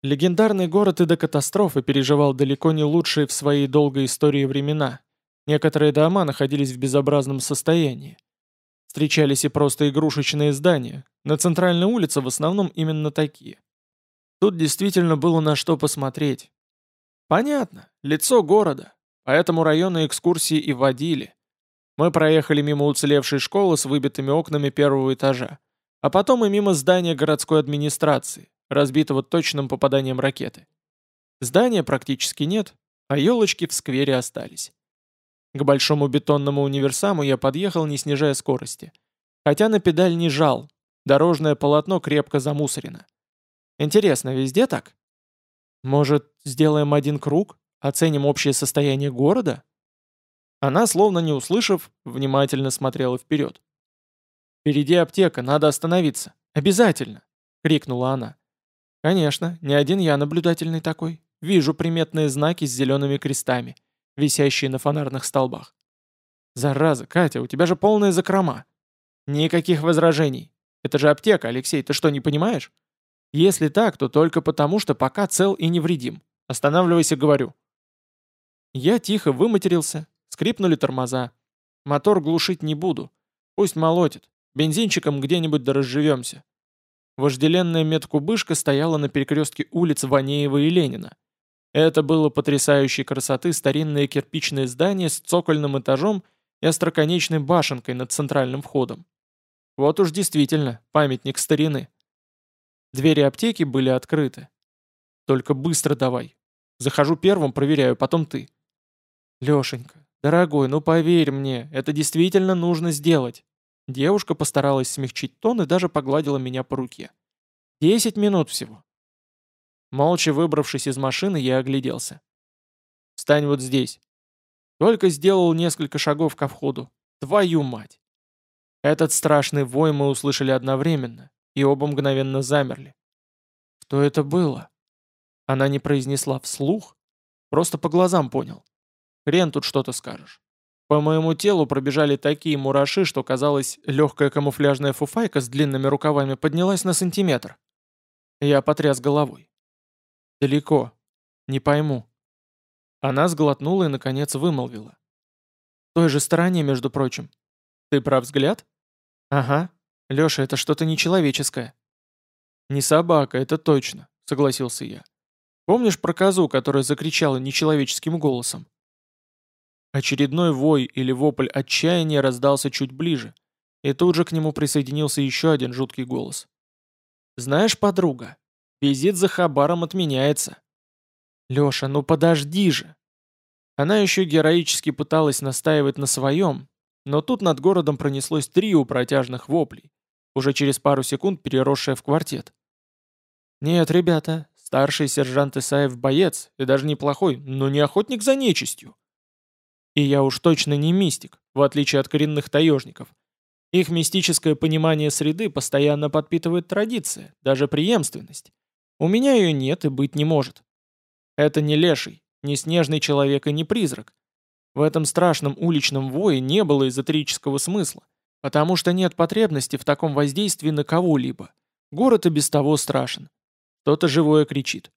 Легендарный город и до катастрофы переживал далеко не лучшие в своей долгой истории времена. Некоторые дома находились в безобразном состоянии. Встречались и просто игрушечные здания. На центральной улице в основном именно такие. Тут действительно было на что посмотреть. Понятно, лицо города, поэтому районные экскурсии и водили. Мы проехали мимо уцелевшей школы с выбитыми окнами первого этажа, а потом и мимо здания городской администрации, разбитого точным попаданием ракеты. Здания практически нет, а елочки в сквере остались. К большому бетонному универсаму я подъехал, не снижая скорости. Хотя на педаль не жал, дорожное полотно крепко замусорено. Интересно, везде так? Может, сделаем один круг, оценим общее состояние города? Она, словно не услышав, внимательно смотрела вперед. «Впереди аптека, надо остановиться. Обязательно!» — крикнула она. «Конечно, не один я наблюдательный такой. Вижу приметные знаки с зелеными крестами висящие на фонарных столбах. «Зараза, Катя, у тебя же полная закрома!» «Никаких возражений. Это же аптека, Алексей, ты что, не понимаешь? Если так, то только потому, что пока цел и невредим. Останавливайся, говорю». Я тихо выматерился, скрипнули тормоза. Мотор глушить не буду. Пусть молотит. Бензинчиком где-нибудь доразживемся. Вожделенная медкубышка стояла на перекрестке улиц Ванеева и Ленина. Это было потрясающей красоты старинное кирпичное здание с цокольным этажом и остроконечной башенкой над центральным входом. Вот уж действительно памятник старины. Двери аптеки были открыты. Только быстро давай. Захожу первым, проверяю, потом ты. Лешенька, дорогой, ну поверь мне, это действительно нужно сделать. Девушка постаралась смягчить тон и даже погладила меня по руке. Десять минут всего. Молча выбравшись из машины, я огляделся. «Встань вот здесь». Только сделал несколько шагов ко входу. Твою мать! Этот страшный вой мы услышали одновременно, и оба мгновенно замерли. Что это было? Она не произнесла вслух, просто по глазам понял. Хрен тут что-то скажешь. По моему телу пробежали такие мураши, что, казалось, легкая камуфляжная фуфайка с длинными рукавами поднялась на сантиметр. Я потряс головой. «Далеко. Не пойму». Она сглотнула и, наконец, вымолвила. «В той же стороне, между прочим. Ты про взгляд?» «Ага. Леша, это что-то нечеловеческое». «Не собака, это точно», — согласился я. «Помнишь про козу, которая закричала нечеловеческим голосом?» Очередной вой или вопль отчаяния раздался чуть ближе, и тут же к нему присоединился еще один жуткий голос. «Знаешь, подруга, Визит за Хабаром отменяется. Леша, ну подожди же. Она еще героически пыталась настаивать на своем, но тут над городом пронеслось трио протяжных воплей. уже через пару секунд переросшая в квартет. «Нет, ребята, старший сержант Исаев боец, и даже неплохой, но не охотник за нечистью. И я уж точно не мистик, в отличие от коренных таежников. Их мистическое понимание среды постоянно подпитывает традиция, даже преемственность. У меня ее нет и быть не может. Это не леший, не снежный человек и не призрак. В этом страшном уличном вое не было эзотерического смысла, потому что нет потребности в таком воздействии на кого-либо. Город и без того страшен. Что-то живое кричит.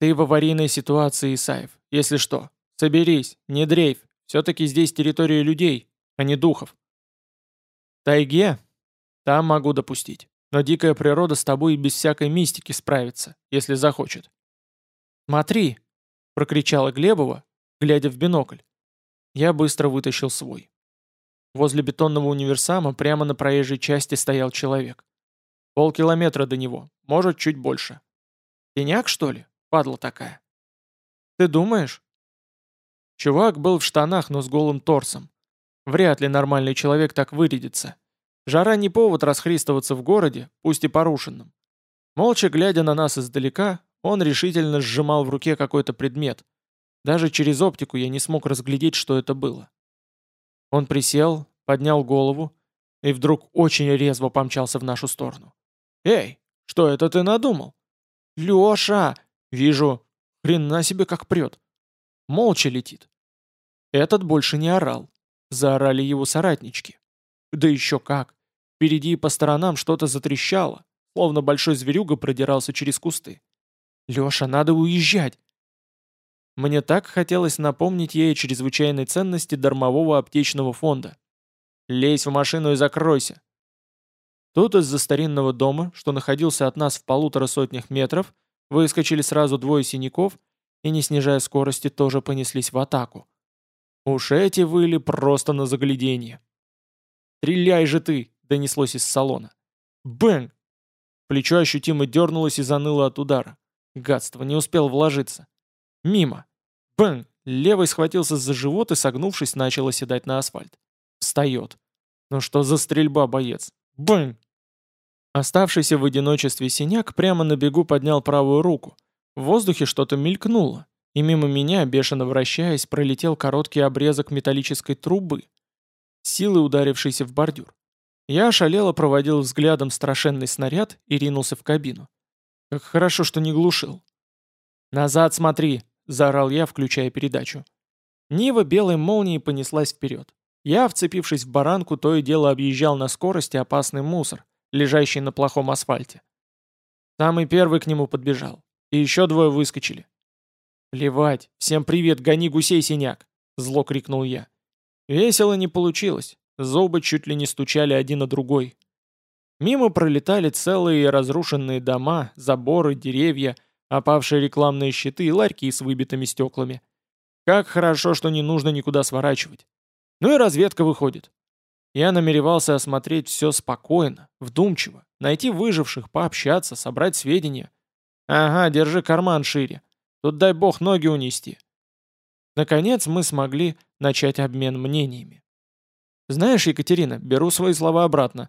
Ты в аварийной ситуации, Исаев. Если что, соберись, не дрейф. Все-таки здесь территория людей, а не духов. Тайге? Там могу допустить. Но дикая природа с тобой и без всякой мистики справится, если захочет. «Смотри!» — прокричала Глебова, глядя в бинокль. Я быстро вытащил свой. Возле бетонного универсама прямо на проезжей части стоял человек. Полкилометра до него, может, чуть больше. Теняк, что ли? Падла такая. Ты думаешь? Чувак был в штанах, но с голым торсом. Вряд ли нормальный человек так вырядится. Жара не повод расхристываться в городе, пусть и порушенном. Молча глядя на нас издалека, он решительно сжимал в руке какой-то предмет. Даже через оптику я не смог разглядеть, что это было. Он присел, поднял голову и вдруг очень резво помчался в нашу сторону. «Эй, что это ты надумал?» «Леша!» «Вижу. Хрена себе как прет!» Молча летит. Этот больше не орал. Заорали его соратнички. Да еще как. Впереди и по сторонам что-то затрещало, словно большой зверюга продирался через кусты. «Леша, надо уезжать!» Мне так хотелось напомнить ей о чрезвычайной ценности дармового аптечного фонда. «Лезь в машину и закройся!» Тут из-за старинного дома, что находился от нас в полутора сотнях метров, выскочили сразу двое синяков и, не снижая скорости, тоже понеслись в атаку. Уж эти выли просто на загляденье. «Стреляй же ты!» — донеслось из салона. «Бэнг!» Плечо ощутимо дернулось и заныло от удара. Гадство, не успел вложиться. Мимо. Бэнг! Левый схватился за живот и, согнувшись, начал оседать на асфальт. Встает. Ну что за стрельба, боец? Бэнг! Оставшийся в одиночестве синяк прямо на бегу поднял правую руку. В воздухе что-то мелькнуло, и мимо меня, бешено вращаясь, пролетел короткий обрезок металлической трубы, силой ударившейся в бордюр. Я ошалело проводил взглядом страшенный снаряд и ринулся в кабину. Как хорошо, что не глушил. «Назад смотри!» — заорал я, включая передачу. Нива белой молнией понеслась вперед. Я, вцепившись в баранку, то и дело объезжал на скорости опасный мусор, лежащий на плохом асфальте. Самый первый к нему подбежал. И еще двое выскочили. «Плевать! Всем привет! Гони гусей, синяк!» — зло крикнул я. Весело не получилось. Зубы чуть ли не стучали один на другой. Мимо пролетали целые разрушенные дома, заборы, деревья, опавшие рекламные щиты и ларьки с выбитыми стеклами. Как хорошо, что не нужно никуда сворачивать. Ну и разведка выходит. Я намеревался осмотреть все спокойно, вдумчиво, найти выживших, пообщаться, собрать сведения. Ага, держи карман шире. Тут дай бог ноги унести. Наконец мы смогли начать обмен мнениями. Знаешь, Екатерина, беру свои слова обратно.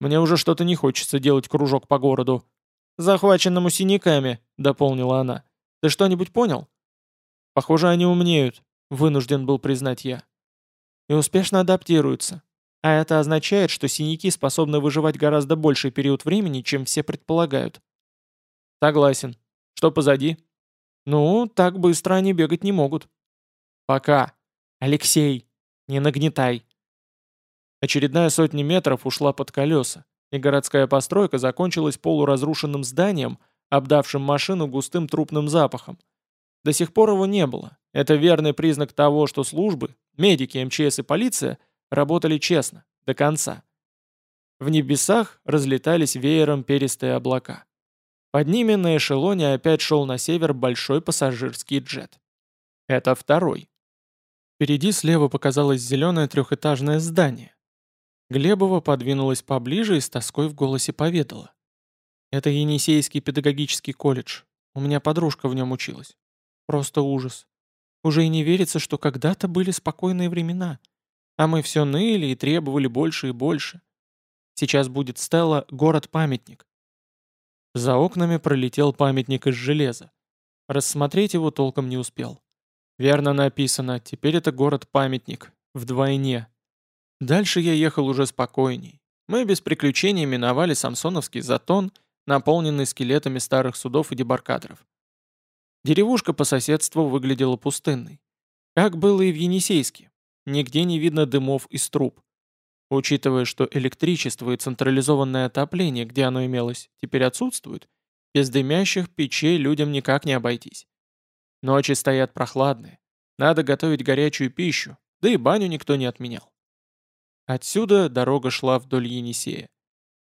Мне уже что-то не хочется делать кружок по городу. Захваченному синяками, дополнила она. Ты что-нибудь понял? Похоже, они умнеют, вынужден был признать я. И успешно адаптируются. А это означает, что синяки способны выживать гораздо больший период времени, чем все предполагают. Согласен. Что позади? Ну, так быстро они бегать не могут. Пока. Алексей, не нагнетай. Очередная сотня метров ушла под колеса, и городская постройка закончилась полуразрушенным зданием, обдавшим машину густым трупным запахом. До сих пор его не было. Это верный признак того, что службы, медики, МЧС и полиция работали честно, до конца. В небесах разлетались веером перистые облака. Под ними на эшелоне опять шел на север большой пассажирский джет. Это второй. Впереди слева показалось зеленое трехэтажное здание. Глебова подвинулась поближе и с тоской в голосе поведала. «Это Енисейский педагогический колледж. У меня подружка в нем училась. Просто ужас. Уже и не верится, что когда-то были спокойные времена. А мы все ныли и требовали больше и больше. Сейчас будет стела «Город-памятник». За окнами пролетел памятник из железа. Рассмотреть его толком не успел. Верно написано, теперь это город-памятник. Вдвойне. Дальше я ехал уже спокойней. Мы без приключений миновали Самсоновский затон, наполненный скелетами старых судов и дебаркадров. Деревушка по соседству выглядела пустынной. Как было и в Енисейске. Нигде не видно дымов из труб. Учитывая, что электричество и централизованное отопление, где оно имелось, теперь отсутствуют, без дымящих печей людям никак не обойтись. Ночи стоят прохладные. Надо готовить горячую пищу, да и баню никто не отменял. Отсюда дорога шла вдоль Енисея.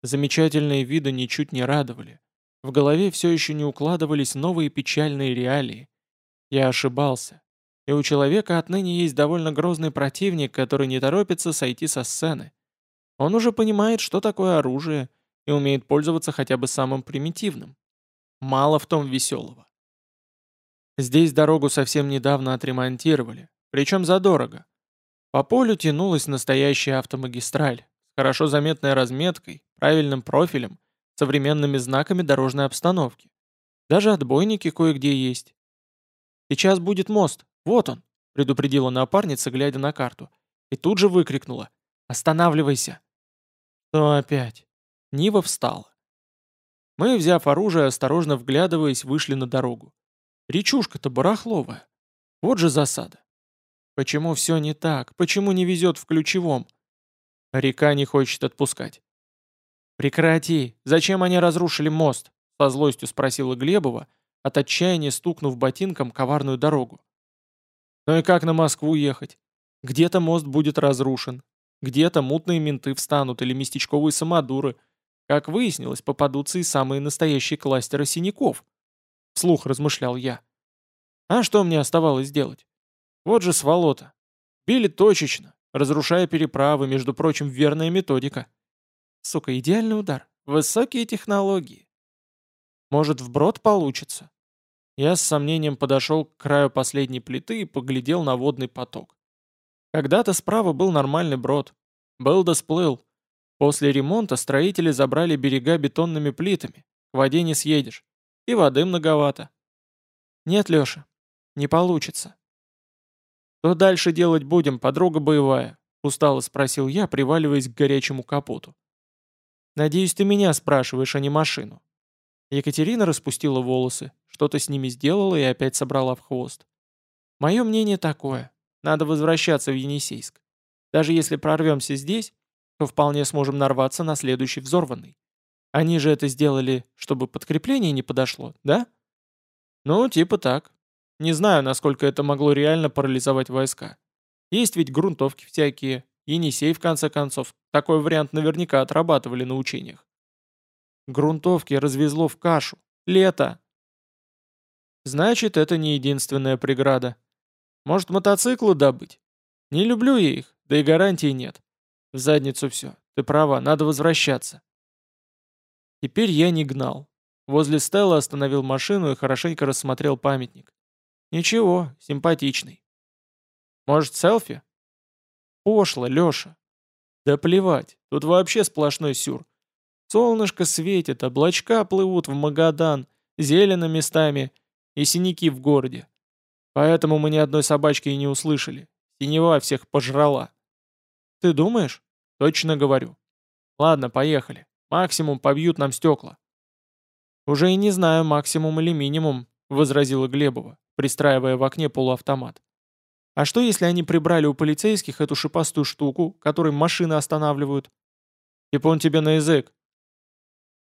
Замечательные виды ничуть не радовали. В голове все еще не укладывались новые печальные реалии. Я ошибался. И у человека отныне есть довольно грозный противник, который не торопится сойти со сцены. Он уже понимает, что такое оружие, и умеет пользоваться хотя бы самым примитивным. Мало в том веселого. Здесь дорогу совсем недавно отремонтировали, причем задорого. По полю тянулась настоящая автомагистраль, с хорошо заметной разметкой, правильным профилем, современными знаками дорожной обстановки. Даже отбойники кое-где есть. Сейчас будет мост, «Вот он!» — предупредила напарница, глядя на карту. И тут же выкрикнула. «Останавливайся!» «Что опять?» Нива встала. Мы, взяв оружие, осторожно вглядываясь, вышли на дорогу. Речушка-то барахловая. Вот же засада. Почему все не так? Почему не везет в ключевом? Река не хочет отпускать. «Прекрати! Зачем они разрушили мост?» — со злостью спросила Глебова, от отчаяния стукнув ботинком коварную дорогу. Ну и как на Москву ехать? Где-то мост будет разрушен, где-то мутные менты встанут или местечковые самодуры. Как выяснилось, попадутся и самые настоящие кластеры синяков. Вслух размышлял я. А что мне оставалось делать? Вот же сволота. Били точечно, разрушая переправы, между прочим, верная методика. Сука, идеальный удар. Высокие технологии. Может, вброд получится? Я с сомнением подошел к краю последней плиты и поглядел на водный поток. Когда-то справа был нормальный брод. Был да сплыл. После ремонта строители забрали берега бетонными плитами. К воде не съедешь. И воды многовато. Нет, Леша, не получится. Что дальше делать будем, подруга боевая? Устало спросил я, приваливаясь к горячему капоту. Надеюсь, ты меня спрашиваешь, а не машину. Екатерина распустила волосы, что-то с ними сделала и опять собрала в хвост. Мое мнение такое. Надо возвращаться в Енисейск. Даже если прорвемся здесь, то вполне сможем нарваться на следующий взорванный. Они же это сделали, чтобы подкрепление не подошло, да? Ну, типа так. Не знаю, насколько это могло реально парализовать войска. Есть ведь грунтовки всякие, Енисей, в конце концов. Такой вариант наверняка отрабатывали на учениях. Грунтовки развезло в кашу. Лето. Значит, это не единственная преграда. Может, мотоциклы добыть? Не люблю я их, да и гарантии нет. В задницу все. Ты права, надо возвращаться. Теперь я не гнал. Возле Стелла остановил машину и хорошенько рассмотрел памятник. Ничего, симпатичный. Может, селфи? Пошло, Леша. Да плевать, тут вообще сплошной сюр. Солнышко светит, облачка плывут в Магадан, зелено местами и синяки в городе. Поэтому мы ни одной собачки и не услышали. Синева всех пожрала. Ты думаешь? Точно говорю. Ладно, поехали. Максимум побьют нам стекла. Уже и не знаю, максимум или минимум, возразила Глебова, пристраивая в окне полуавтомат. А что, если они прибрали у полицейских эту шипастую штуку, которой машины останавливают? Типа он тебе на язык.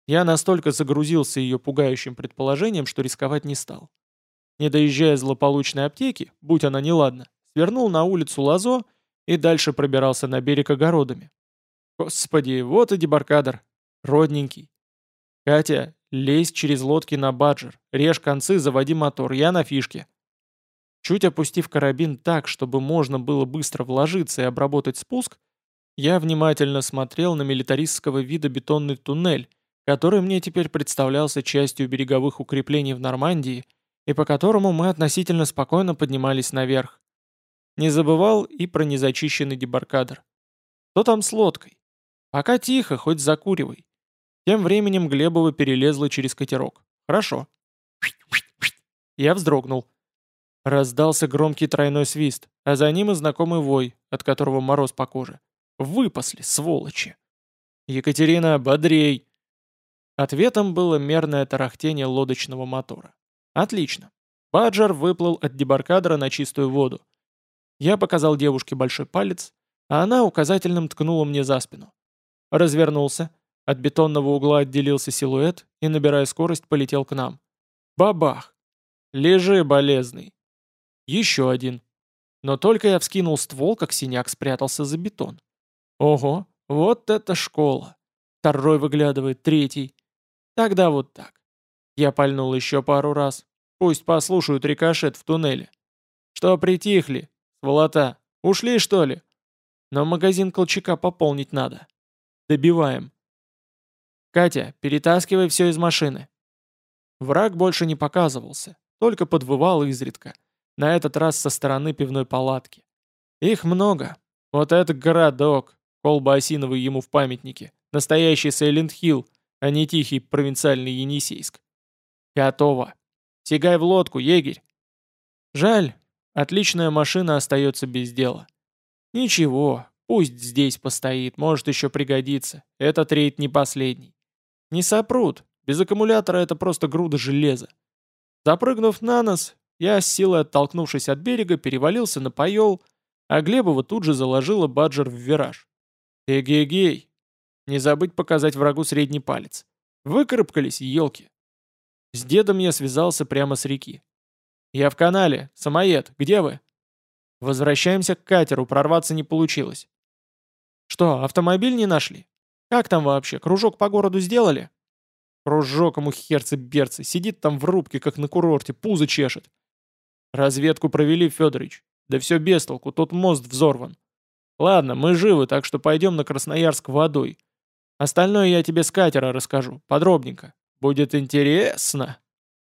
Я настолько загрузился ее пугающим предположением, что рисковать не стал. Не доезжая злополучной аптеки, будь она неладна, свернул на улицу Лазо и дальше пробирался на берег огородами. Господи, вот и дебаркадер. Родненький. Катя, лезь через лодки на баджер, режь концы, заводи мотор, я на фишке. Чуть опустив карабин так, чтобы можно было быстро вложиться и обработать спуск, я внимательно смотрел на милитаристского вида бетонный туннель, который мне теперь представлялся частью береговых укреплений в Нормандии и по которому мы относительно спокойно поднимались наверх. Не забывал и про незачищенный дебаркадер. Что там с лодкой? Пока тихо, хоть закуривай. Тем временем Глебова перелезла через катерок. Хорошо. Я вздрогнул. Раздался громкий тройной свист, а за ним и знакомый вой, от которого мороз по коже. Выпасли, сволочи. «Екатерина, бодрей!» Ответом было мерное тарахтение лодочного мотора. «Отлично. Баджар выплыл от дебаркадера на чистую воду. Я показал девушке большой палец, а она указательным ткнула мне за спину. Развернулся, от бетонного угла отделился силуэт и, набирая скорость, полетел к нам. Бабах! Лежи, болезный! Еще один. Но только я вскинул ствол, как синяк спрятался за бетон. Ого, вот это школа! Второй выглядывает, третий. Тогда вот так. Я пальнул еще пару раз. Пусть послушают рикошет в туннеле. Что притихли? Сволота. Ушли, что ли? Но магазин Колчака пополнить надо. Добиваем. Катя, перетаскивай все из машины. Враг больше не показывался, только подвывал изредка. На этот раз со стороны пивной палатки. Их много. Вот этот городок, колба осиновый ему в памятнике. Настоящий Сейлент-Хилл, а не тихий провинциальный Енисейск. Готово. Сигай в лодку, егерь. Жаль, отличная машина остается без дела. Ничего, пусть здесь постоит, может еще пригодится. Этот рейд не последний. Не сопрут, без аккумулятора это просто груда железа. Запрыгнув на нос, я с силой оттолкнувшись от берега, перевалился на поел, а Глебова тут же заложила баджер в вираж. Эгегей! Не забыть показать врагу средний палец. Выкарабкались, елки. С дедом я связался прямо с реки. «Я в канале. Самоед, где вы?» «Возвращаемся к катеру, прорваться не получилось». «Что, автомобиль не нашли? Как там вообще, кружок по городу сделали?» «Кружок ему херцы-берцы, сидит там в рубке, как на курорте, пузо чешет». «Разведку провели, Федорович. Да все без толку, тот мост взорван. Ладно, мы живы, так что пойдем на Красноярск водой. Остальное я тебе с катера расскажу, подробненько. Будет интересно.